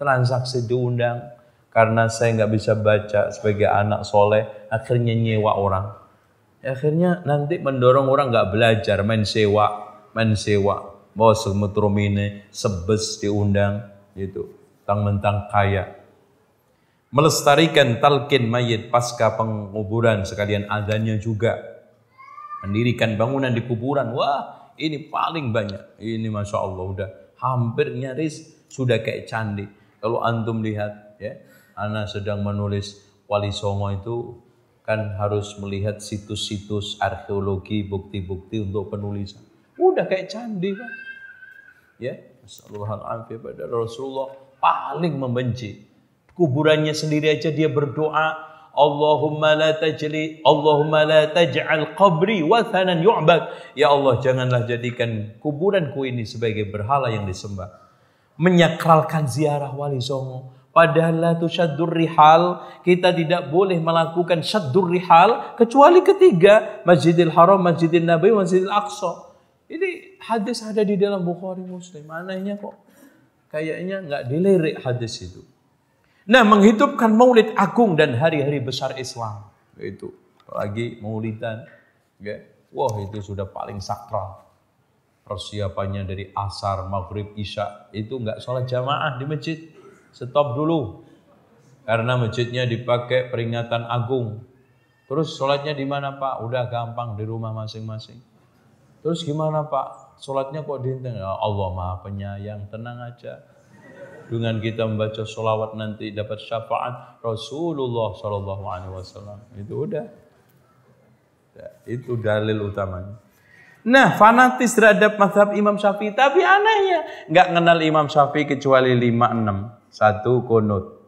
Transaksi diundang, karena saya nggak bisa baca sebagai anak soleh, akhirnya nyewa orang. Akhirnya nanti mendorong orang nggak belajar, main sewa, main sewa. Semetromine, sebes diundang, gitu. Tang-mentang kaya. Melestarikan talkin mayit pasca penguburan sekalian adanya juga. Mendirikan bangunan di kuburan, wah ini paling banyak. Ini Masya Allah udah hampir nyaris sudah kayak candi. Kalau antum lihat ya Ana sedang menulis Wali Songo itu kan harus melihat situs-situs arkeologi, bukti-bukti untuk penulisan. Udah kayak candi kan. Ya, Assalamualaikum pada Rasulullah paling membenci. Kuburannya sendiri aja dia berdoa, Allahumma la tajli Allahumma la taj'al qabri wathanan yu'bad. Ya Allah, janganlah jadikan kuburanku ini sebagai berhala yang disembah. Menyakralkan ziarah wali songo Padahal la tusyaddur rihal, kita tidak boleh melakukan syaddur rihal kecuali ketiga Masjidil Haram, Masjidil Nabi, Masjidil Aqsa. Ini hadis ada di dalam Bukhari Muslim. Anehnya kok kayaknya nggak dilirik hadis itu. Nah, menghidupkan maulid agung dan hari-hari besar Islam. Itu lagi maulidan. Ya. Wah, itu sudah paling sakral. Persiapannya dari asar, maghrib, isya. Itu nggak sholat jamaah di masjid stop dulu. Karena masjidnya dipakai peringatan agung. Terus sholatnya di mana Pak? Udah gampang di rumah masing-masing. Terus gimana Pak? Sholatnya kok di ya Allah maha penyayang, tenang aja. Dengan kita membaca sholawat nanti dapat syafaat Rasulullah Shallallahu Alaihi Wasallam. Itu udah. Ya, itu dalil utamanya. Nah, fanatis terhadap mazhab Imam Syafi'i, tapi anehnya nggak kenal Imam Syafi'i kecuali lima enam satu kunut.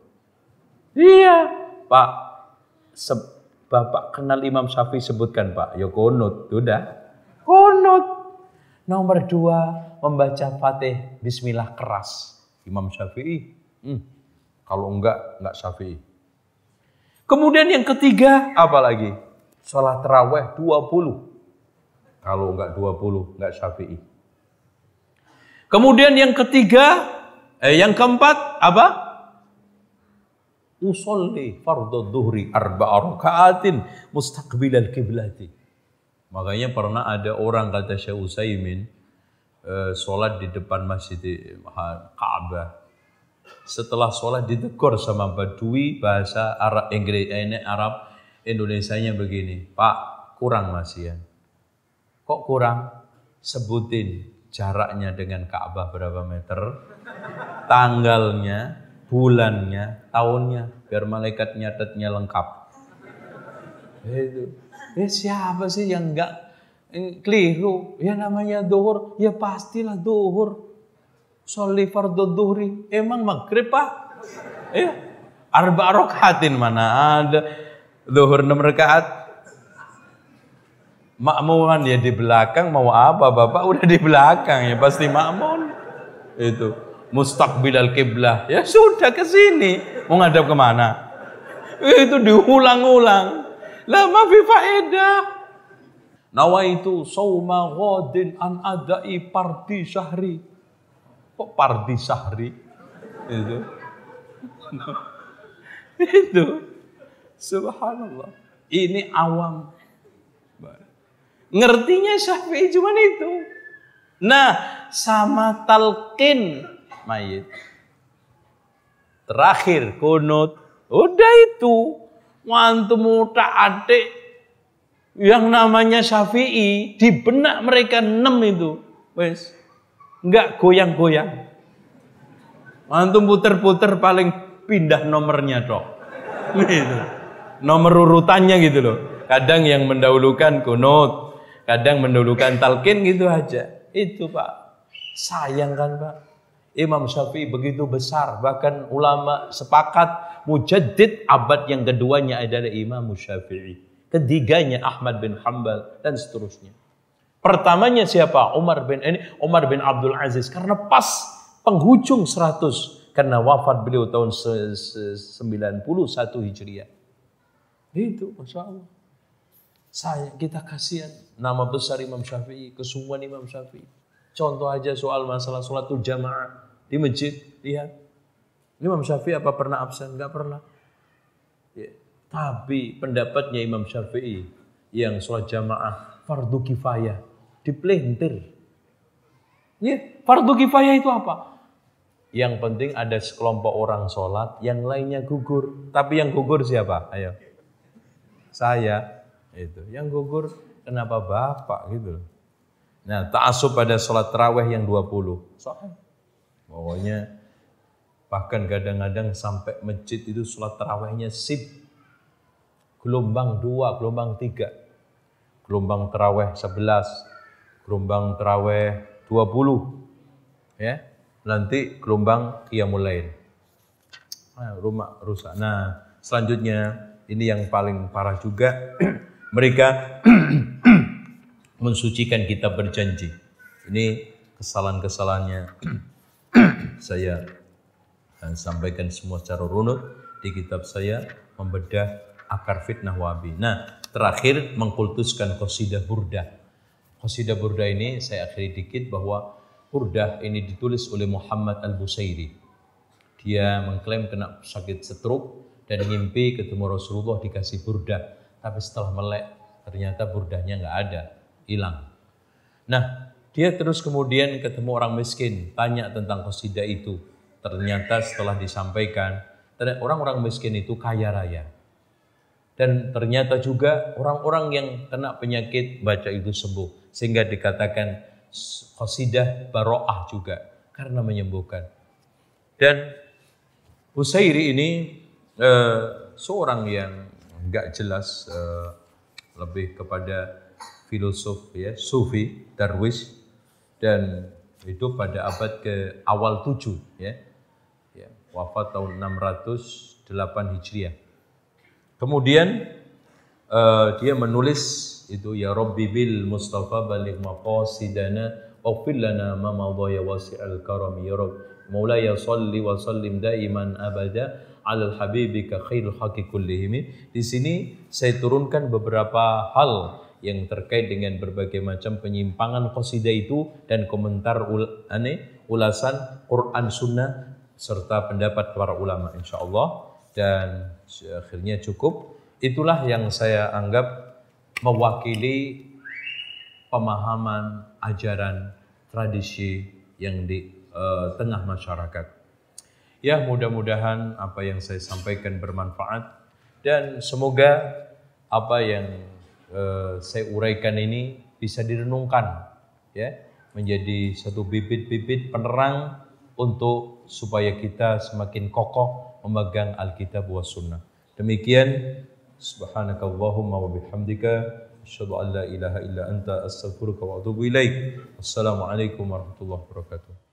Iya, Pak. Se Bapak kenal Imam Syafi'i sebutkan Pak. Ya kunut, sudah. Kunut. Nomor dua, membaca Fatih Bismillah keras. Imam Syafi'i. Hmm. Kalau enggak, enggak Syafi'i. Kemudian yang ketiga, apa lagi? Sholat terawih 20. Kalau enggak 20, enggak Syafi'i. Kemudian yang ketiga, Eh, yang keempat apa? Usolli fardhu dhuhri arba'a raka'atin mustaqbilal kiblati. Makanya pernah ada orang kata Syekh Utsaimin eh, sholat di depan masjid Ka'bah. Setelah sholat ditegur sama Badui bahasa Arab Inggris eh, ini Arab Indonesianya begini, Pak kurang masih ya. Kok kurang? Sebutin jaraknya dengan Ka'bah berapa meter? tanggalnya, bulannya, tahunnya, biar malaikat nyatetnya lengkap. Itu. Eh siapa sih yang enggak keliru? Ya namanya duhur, ya pastilah duhur. Soli fardu duhri, emang maghrib pak? Ya, arba rokaatin mana ada duhur enam rakaat. Makmuman ya di belakang mau apa bapak udah di belakang ya pasti makmum itu mustaqbilal kiblah. Ya sudah ke sini. Mau ngadap ke mana? Itu diulang-ulang. Lama fi faedah. Nawaitu sauma ghadin an adai pardi syahri. Kok pardi syahri? Itu. itu. Subhanallah. Ini awam. Ngertinya Syafi'i cuma itu. Nah, sama talqin mayit. Terakhir kunut. Udah itu. Wantu muta adik yang namanya Syafi'i di benak mereka enam itu. Wes. Enggak goyang-goyang. Antum puter-puter paling pindah nomornya dok. Gitu. Nomor urutannya gitu loh. Kadang yang mendahulukan kunut, kadang mendahulukan talqin gitu aja. Itu Pak. Sayang kan Pak. Imam Syafi'i begitu besar, bahkan ulama sepakat mujaddid abad yang keduanya adalah Imam Syafi'i. Ketiganya Ahmad bin Hambal dan seterusnya. Pertamanya siapa? Umar bin ini Umar bin Abdul Aziz karena pas penghujung 100 karena wafat beliau tahun 91 Hijriah. Itu Masya. Saya kita kasihan nama besar Imam Syafi'i, kesungguhan Imam Syafi'i. Contoh aja soal masalah sholatul jamaah di masjid, lihat. Imam Syafi'i apa pernah absen? Enggak pernah. Tapi pendapatnya Imam Syafi'i yang sholat jamaah fardu kifayah dipelintir. Ya, fardu kifayah itu apa? Yang penting ada sekelompok orang sholat, yang lainnya gugur. Tapi yang gugur siapa? Ayo. Saya. Itu. Yang gugur kenapa bapak gitu Nah, ta'asub pada sholat terawih yang 20. Soalnya Pokoknya bahkan kadang-kadang sampai masjid itu sholat terawihnya sip. Gelombang dua, gelombang tiga, gelombang teraweh sebelas, gelombang teraweh dua puluh, ya nanti gelombang qiyamul lain. Nah, rumah rusak. Nah, selanjutnya ini yang paling parah juga mereka mensucikan kitab berjanji. Ini kesalahan-kesalahannya saya akan sampaikan semua secara runut di kitab saya membedah akar fitnah wabi. Nah, terakhir mengkultuskan qasidah burdah. Qasidah burdah ini saya akhiri dikit bahwa burdah ini ditulis oleh Muhammad Al-Busairi. Dia mengklaim kena sakit stroke dan mimpi ketemu Rasulullah dikasih burdah. Tapi setelah melek ternyata burdahnya nggak ada, hilang. Nah, dia terus kemudian ketemu orang miskin, tanya tentang qasidah itu. Ternyata setelah disampaikan, orang-orang miskin itu kaya raya. Dan ternyata juga orang-orang yang kena penyakit baca itu sembuh. Sehingga dikatakan qasidah baro'ah juga karena menyembuhkan. Dan Usairi ini eh, seorang yang nggak jelas eh, lebih kepada filosof ya sufi darwis dan itu pada abad ke awal 7 ya. ya wafat tahun 608 Hijriah. Kemudian uh, dia menulis itu ya Rabbi bil Mustafa balik maqasidana waghfir lana ma madha ya wasi'al karami ya Rabb Maulaya salli wa sallim daiman abada alal habibika khairul haqi kullihim. Di sini saya turunkan beberapa hal yang terkait dengan berbagai macam penyimpangan qasidah itu dan komentar ul, ane, ulasan Quran Sunnah serta pendapat para ulama insya Allah dan akhirnya cukup. Itulah yang saya anggap mewakili pemahaman ajaran tradisi yang di uh, tengah masyarakat. Ya mudah-mudahan apa yang saya sampaikan bermanfaat. Dan semoga apa yang uh, saya uraikan ini bisa direnungkan ya. Menjadi satu bibit-bibit penerang untuk supaya kita semakin kokoh memegang Alkitab wa Sunnah. Demikian subhanakallahumma wa bihamdika asyhadu an la ilaha illa anta astaghfiruka wa atubu ilaik. Wassalamualaikum warahmatullahi wabarakatuh.